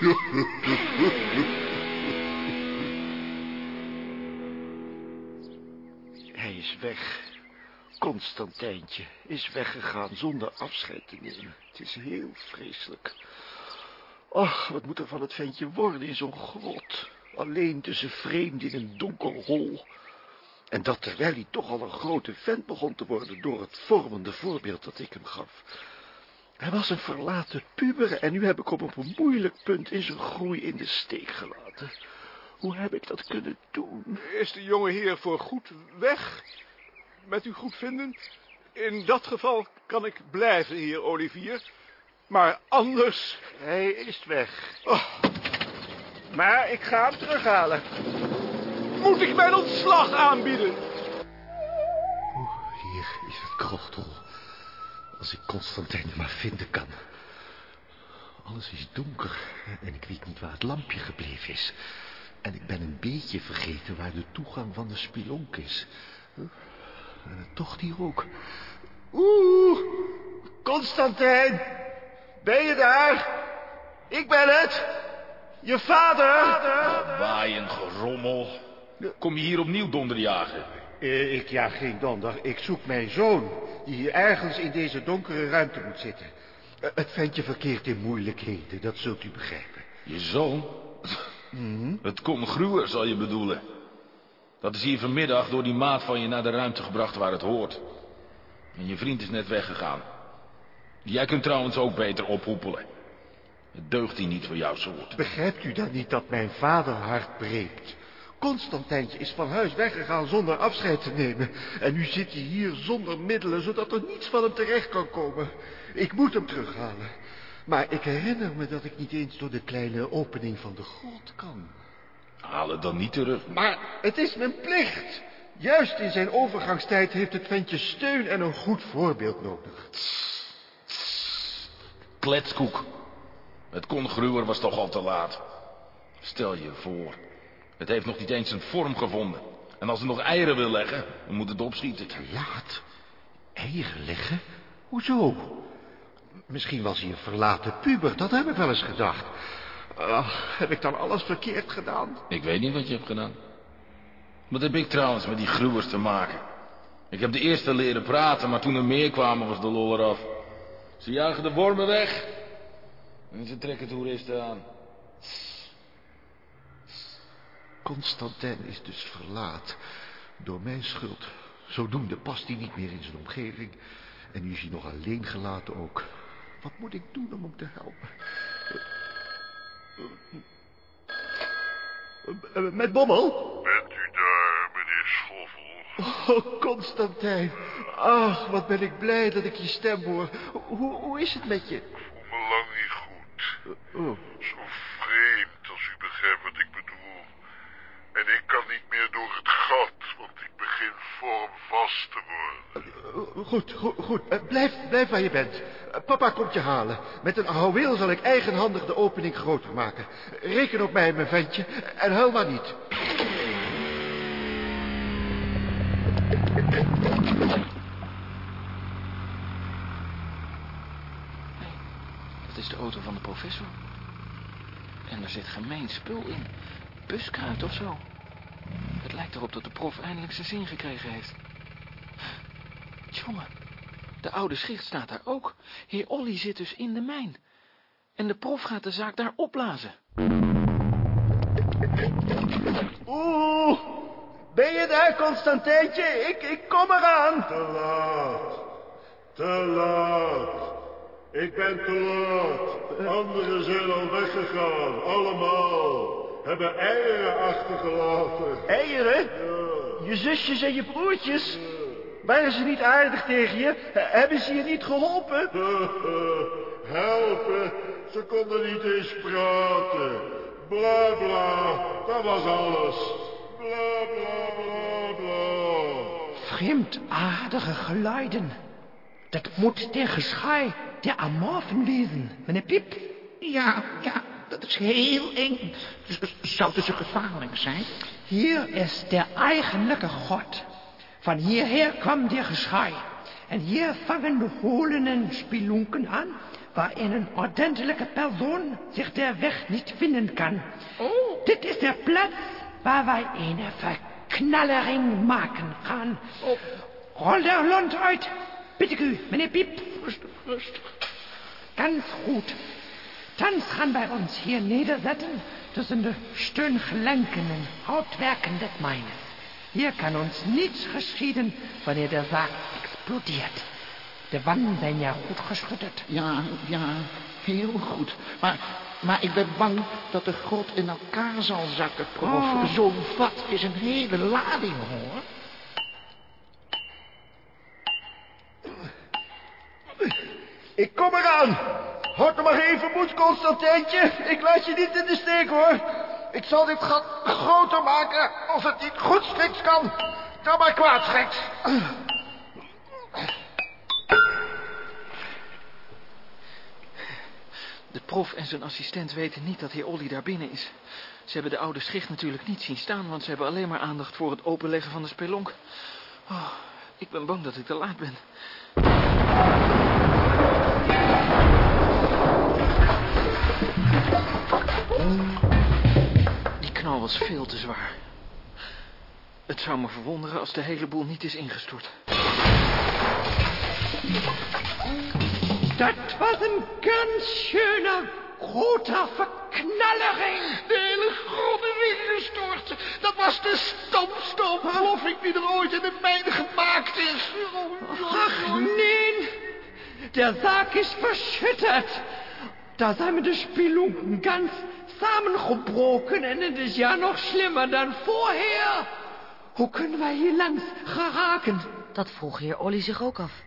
[SPEAKER 20] Hij is weg. Constantijntje is weggegaan zonder afscheid te nemen. Het is heel vreselijk. Ach, wat moet er van het ventje worden in zo'n grot? Alleen tussen vreemden in een donker hol. En dat terwijl hij toch al een grote vent begon te worden door het vormende voorbeeld dat ik hem gaf. Hij was een verlaten puber en nu heb ik hem op een moeilijk punt in zijn groei in de steek gelaten. Hoe heb ik dat kunnen doen?
[SPEAKER 6] Is de jonge heer voor goed weg? Met uw goedvinden? In dat geval kan ik blijven, heer Olivier. Maar anders...
[SPEAKER 20] Hij is weg.
[SPEAKER 6] Oh.
[SPEAKER 20] Maar ik ga hem terughalen.
[SPEAKER 6] Moet ik mijn ontslag aanbieden?
[SPEAKER 3] Hier is het krochthol. Als ik Constantijn maar vinden kan. Alles is donker en ik weet niet waar het lampje gebleven is. En ik ben een beetje vergeten waar de toegang van de spelonk is. En toch hier ook.
[SPEAKER 20] Oeh, Constantijn, ben je daar? Ik ben het. Je vader.
[SPEAKER 13] Waaien gerommel. Kom je hier opnieuw donderjagen?
[SPEAKER 3] Eh, ik jaag geen donder. Ik zoek mijn zoon, die hier ergens in deze donkere ruimte moet zitten. Eh, het ventje verkeert in moeilijkheden, dat zult u begrijpen.
[SPEAKER 13] Je zoon? Het congruer zal je bedoelen. Dat is hier vanmiddag door die maat van je naar de ruimte gebracht waar het hoort. En je vriend is net weggegaan. Jij kunt trouwens ook beter ophoepelen. Het deugt hier niet voor jouw soort.
[SPEAKER 3] Begrijpt u dan niet dat mijn vader hart breekt? Constantijntje is van huis weggegaan zonder afscheid te nemen. En nu zit hij hier zonder middelen, zodat er niets van hem terecht kan komen. Ik moet hem terughalen. Maar ik herinner me dat ik niet eens door de kleine opening van de grot kan.
[SPEAKER 13] Haal het dan niet terug.
[SPEAKER 3] Maar het is mijn plicht. Juist in zijn overgangstijd heeft het ventje steun en een goed voorbeeld nodig.
[SPEAKER 13] Kletskoek. Het congruer was toch al te laat. Stel je voor. Het heeft nog niet eens een vorm gevonden. En als het nog eieren wil leggen, dan moet het opschieten.
[SPEAKER 3] Te laat? Eieren leggen? Hoezo? Misschien was hij een verlaten puber, dat heb ik wel eens gedacht. Ach, heb ik dan alles verkeerd gedaan?
[SPEAKER 13] Ik weet niet wat je hebt gedaan. Wat heb ik trouwens met die gruwers te maken? Ik heb de eerste leren praten, maar toen er meer kwamen was de lol eraf. Ze jagen de wormen weg. En ze trekken toeristen aan.
[SPEAKER 3] Constantijn is dus verlaat. Door mijn schuld. Zodoende past hij niet meer in zijn omgeving. En nu is hij nog alleen gelaten ook. Wat moet ik doen om hem te helpen? Met Bommel?
[SPEAKER 19] Bent u daar, meneer Schoffel?
[SPEAKER 3] Oh, Constantijn. Ach, wat ben ik blij dat ik je stem hoor. Hoe, hoe is het met je?
[SPEAKER 19] Ik voel me lang niet goed.
[SPEAKER 3] Oh.
[SPEAKER 19] Zo vreemd, als u begrijpt wat ik bedoel. En ik kan niet meer door het gat, want ik begin vormvast te worden.
[SPEAKER 3] Uh, goed, goed, goed. Uh, blijf, blijf waar je bent. Uh, papa komt je halen. Met een houweel zal ik eigenhandig de opening groter maken. Reken op mij, mijn ventje. En huil maar niet.
[SPEAKER 7] is de auto van de professor. En er zit gemeen spul in. Buskruid of zo. Het lijkt erop dat de prof eindelijk zijn zin gekregen heeft. Jongen, de oude schicht staat daar ook. Heer Olly zit dus in de mijn. En de prof gaat de zaak daar opblazen.
[SPEAKER 21] Oeh, ben je daar, Constantijntje? Ik, ik kom eraan.
[SPEAKER 22] Te laat. Te laat. Ik ben te laat. Anderen zijn al weggegaan. Allemaal. Hebben eieren achtergelaten.
[SPEAKER 21] Eieren? Je zusjes en je broertjes? Waren ze niet aardig tegen je? Hebben ze je niet geholpen?
[SPEAKER 22] Helpen? Ze konden niet eens praten. Bla bla, dat was alles. Bla bla bla bla.
[SPEAKER 11] Vreemdaardige geluiden. Dat moet der geschrei der Amorphen wezen, meneer Piep.
[SPEAKER 10] Ja, ja, dat is heel eng. Zou dus gevaarlijk zijn?
[SPEAKER 11] Hier is der eigenlijke God. Van hierher kwam der geschrei. En hier vangen de holen en spelunken aan, waarin een ordentelijke persoon zich der weg niet vinden kan.
[SPEAKER 10] Oh.
[SPEAKER 11] Dit is de plaats waar wij een verknallering maken gaan. Rol der lont uit. Bitte u, meneer Piep.
[SPEAKER 10] Rustig, rustig.
[SPEAKER 11] Ganz goed. Thans gaan wij ons hier nederzetten tussen de steungelenken en houtwerken des mijnes. Hier kan ons niets geschieden wanneer de zaak explodeert. De wanden zijn ja goed geschutterd.
[SPEAKER 10] Ja, ja, heel goed. Maar, maar ik ben bang dat de grot in elkaar zal zakken, prof.
[SPEAKER 11] Oh.
[SPEAKER 10] Zo'n vat is een hele lading, hoor.
[SPEAKER 21] Ik kom eraan. Houd er maar even moed, Constantijntje. Ik laat je niet in de steek, hoor. Ik zal dit gat groter maken als het niet goed schiks kan. Dan maar kwaad schiks.
[SPEAKER 7] De prof en zijn assistent weten niet dat heer Olly daar binnen is. Ze hebben de oude schicht natuurlijk niet zien staan, want ze hebben alleen maar aandacht voor het openleggen van de spelonk. Oh, ik ben bang dat ik te laat ben. Die knal was veel te zwaar. Het zou me verwonderen als de hele boel niet is ingestort.
[SPEAKER 11] Dat was een ganz schöner, groter verknallering.
[SPEAKER 10] De hele grot is ingestort. Dat was de stamstampploffing die er ooit in de mijn gemaakt is.
[SPEAKER 11] Ach, nee. Der zaak is verschüttet. Da zijn me de spelunken ganz samengebroken en het is ja nog slimmer dan voorher. Hoe kunnen wij hier langs geraken?
[SPEAKER 2] Dat vroeg heer Olly zich ook af.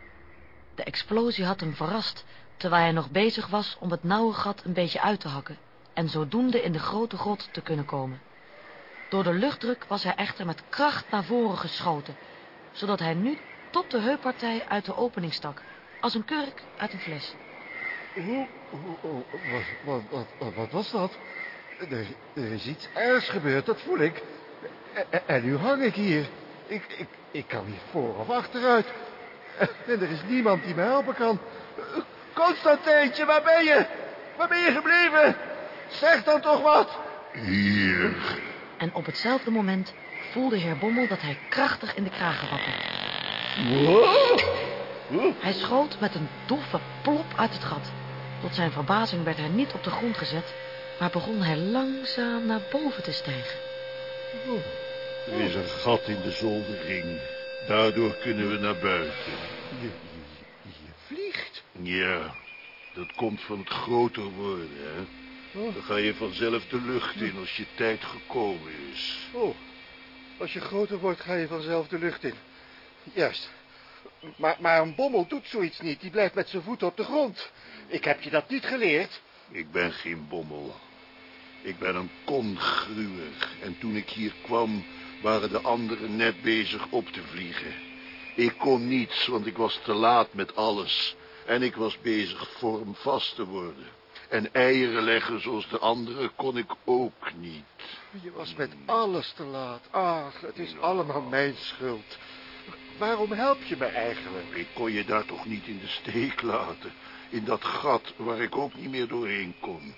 [SPEAKER 2] De explosie had hem verrast, terwijl hij nog bezig was om het nauwe gat een beetje uit te hakken en zodoende in de grote grot te kunnen komen. Door de luchtdruk was hij echter met kracht naar voren geschoten, zodat hij nu tot de heuppartij uit de opening stak, als een kurk uit een fles.
[SPEAKER 23] Wat, wat, wat, wat was dat? Er, er is iets ergs gebeurd, dat voel ik. En, en nu hang ik hier. Ik, ik, ik kan niet voor of achteruit. En er is niemand die me helpen kan.
[SPEAKER 21] Constantijntje, waar ben je? Waar ben je gebleven? Zeg dan toch wat.
[SPEAKER 22] Hier.
[SPEAKER 2] En op hetzelfde moment voelde heer Bommel dat hij krachtig in de kragen wapperde. Hij schoot met een doffe plop uit het gat. Tot zijn verbazing werd hij niet op de grond gezet, maar begon hij langzaam naar boven te stijgen.
[SPEAKER 22] Er is een gat in de zoldering. Daardoor kunnen we naar buiten.
[SPEAKER 23] Je, je, je vliegt.
[SPEAKER 22] Ja, dat komt van het groter worden, hè. Dan ga je vanzelf de lucht in als je tijd gekomen is.
[SPEAKER 23] Oh, als je groter wordt ga je vanzelf de lucht in. Juist. Maar, maar een bommel doet zoiets niet. Die blijft met zijn voeten op de grond. Ik heb je dat niet geleerd.
[SPEAKER 22] Ik ben geen bommel. Ik ben een kongruwer. En toen ik hier kwam, waren de anderen net bezig op te vliegen. Ik kon niets, want ik was te laat met alles. En ik was bezig vormvast te worden. En eieren leggen zoals de anderen kon ik ook niet.
[SPEAKER 23] Je was met alles te laat. Ach, het is allemaal mijn schuld. Waarom help je me eigenlijk?
[SPEAKER 22] Ik kon je daar toch niet in de steek laten. in dat gat waar ik ook niet meer doorheen kon.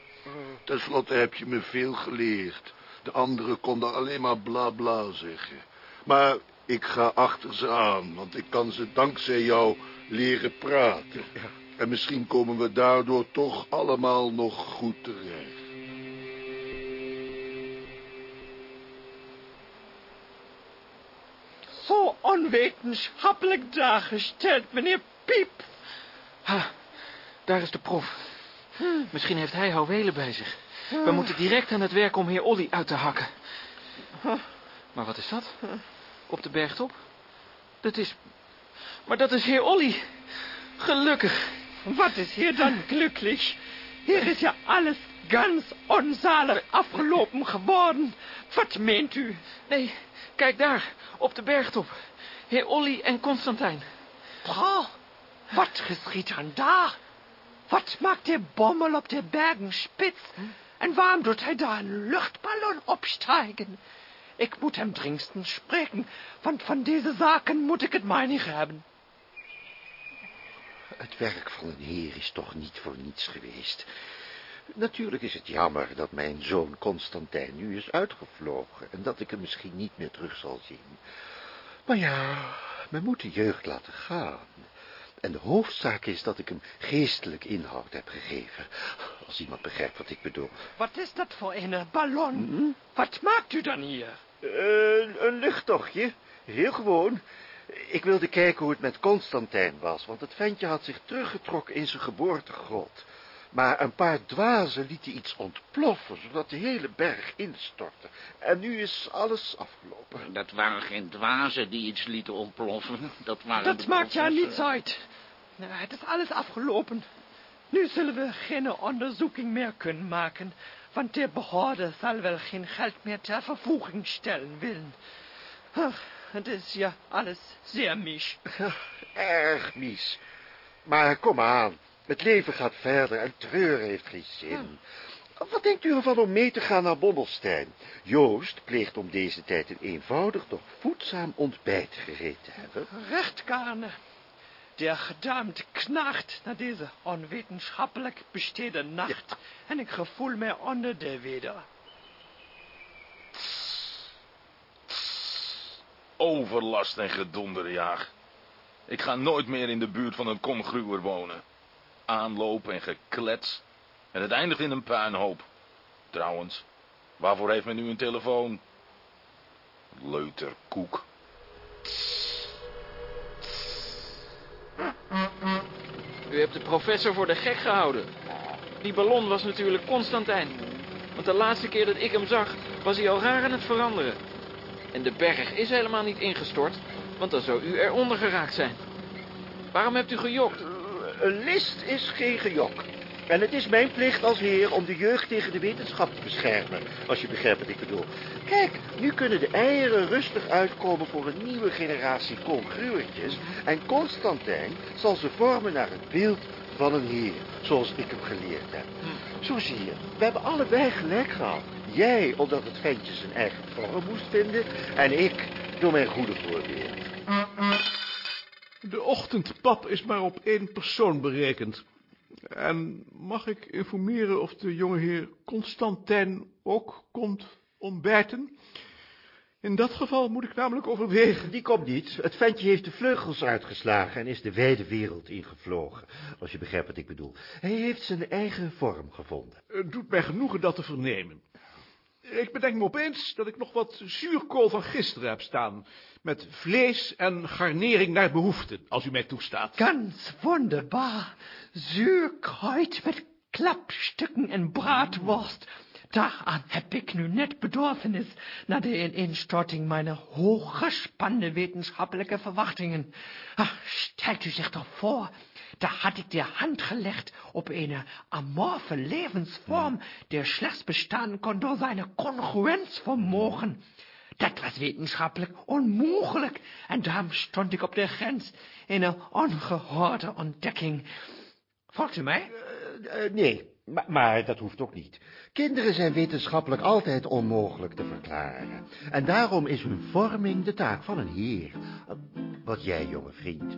[SPEAKER 22] Ten slotte heb je me veel geleerd. De anderen konden alleen maar bla bla zeggen. Maar ik ga achter ze aan, want ik kan ze dankzij jou leren praten. En misschien komen we daardoor toch allemaal nog goed terecht.
[SPEAKER 11] Zo onwetenschappelijk daargesteld, meneer Piep.
[SPEAKER 7] Ha, daar is de prof. Misschien heeft hij houwelen bij zich. We moeten direct aan het werk om heer Olly uit te hakken. Maar wat is dat? Op de bergtop? Dat is... Maar dat is heer Olly. Gelukkig.
[SPEAKER 11] Wat is hier dan glücklich? Hier is ja alles ganz onzalig afgelopen geworden. Wat meent u?
[SPEAKER 7] Nee, kijk daar, op de bergtop. Heer Olly en Constantijn.
[SPEAKER 11] Oh, wat geschiet dan daar? Wat maakt der Bommel op de bergenspits? En waarom doet hij daar een luchtballon opstijgen? Ik moet hem dringstens spreken, want van deze zaken moet ik het mij niet hebben.
[SPEAKER 3] Het werk van een heer is toch niet voor niets geweest. Natuurlijk is het jammer dat mijn zoon Constantijn nu is uitgevlogen... en dat ik hem misschien niet meer terug zal zien. Maar ja, men moet de jeugd laten gaan. En de hoofdzaak is dat ik hem geestelijk inhoud heb gegeven. Als iemand begrijpt wat ik bedoel.
[SPEAKER 11] Wat is dat voor een ballon? Wat maakt u dan hier?
[SPEAKER 3] Een, een luchttochtje. Heel gewoon. Ik wilde kijken hoe het met Constantijn was, want het ventje had zich teruggetrokken in zijn geboortegrot. Maar een paar dwazen lieten iets ontploffen, zodat de hele berg instortte. En nu is alles afgelopen.
[SPEAKER 10] Dat waren geen dwazen die iets lieten ontploffen. Dat waren
[SPEAKER 11] Dat maakt ja niets uit. Nou, het is alles afgelopen. Nu zullen we geen onderzoeking meer kunnen maken, want de behoorde zal wel geen geld meer ter vervoeging stellen willen. Ach, het is ja alles zeer mis.
[SPEAKER 3] Erg mies. Maar kom aan, het leven gaat verder en treuren heeft geen zin. Wat denkt u ervan om mee te gaan naar Bommelstein? Joost pleegt om deze tijd een eenvoudig, doch voedzaam ontbijt gereed te hebben.
[SPEAKER 11] Recht, Karne. Der gedaamd knaagt naar deze onwetenschappelijk bestede nacht. En ik gevoel mij onder de weder.
[SPEAKER 13] Overlast en gedonderjaag. Ik ga nooit meer in de buurt van een komgruwer wonen. Aanlopen en geklets. En het eindigt in een puinhoop. Trouwens, waarvoor heeft men nu een telefoon? Leuterkoek.
[SPEAKER 7] U hebt de professor voor de gek gehouden. Die ballon was natuurlijk Constantijn. Want de laatste keer dat ik hem zag, was hij al raar aan het veranderen. En de berg is helemaal niet ingestort, want dan zou u eronder geraakt zijn. Waarom hebt u gejokt?
[SPEAKER 3] Een list is geen gejok. En het is mijn plicht als heer om de jeugd tegen de wetenschap te beschermen, als je begrijpt wat ik bedoel. Kijk, nu kunnen de eieren rustig uitkomen voor een nieuwe generatie congruertjes. En Constantijn zal ze vormen naar het beeld van een heer, zoals ik hem geleerd heb. Zo zie je, we hebben allebei gelijk gehad. Jij, omdat het ventje zijn eigen vorm moest vinden, en ik, door mijn goede voorbeeld.
[SPEAKER 6] De ochtendpap is maar op één persoon berekend. En mag ik informeren of de jonge heer Constantijn ook komt ontbijten? In dat geval moet ik namelijk overwegen.
[SPEAKER 3] Die komt niet. Het ventje heeft de vleugels uitgeslagen en is de wijde wereld ingevlogen. Als je begrijpt wat ik bedoel. Hij heeft zijn eigen vorm gevonden.
[SPEAKER 6] Het doet mij genoegen dat te vernemen. Ik bedenk me opeens dat ik nog wat zuurkool van gisteren heb staan. Met vlees en garnering naar behoefte, als u mij toestaat.
[SPEAKER 11] Ganz wunderbar. Zuurkruid met klapstukken en braadworst. Daaraan heb ik nu net bedorvenis na de ineenstorting meiner hooggespannen wetenschappelijke verwachtingen. Ach, stelt u zich toch voor, da had ik de hand gelegd op een amorphe levensvorm, der slechts bestaan kon door zijn congruensvermogen. Dat was wetenschappelijk onmogelijk, en daarom stond ik op de grens in een ongehoorde ontdekking. Volgt u mij?
[SPEAKER 3] Eh, nee, maar, maar dat hoeft ook niet. Kinderen zijn wetenschappelijk altijd onmogelijk te verklaren. En daarom is hun vorming de taak van een heer. Wat jij, jonge vriend.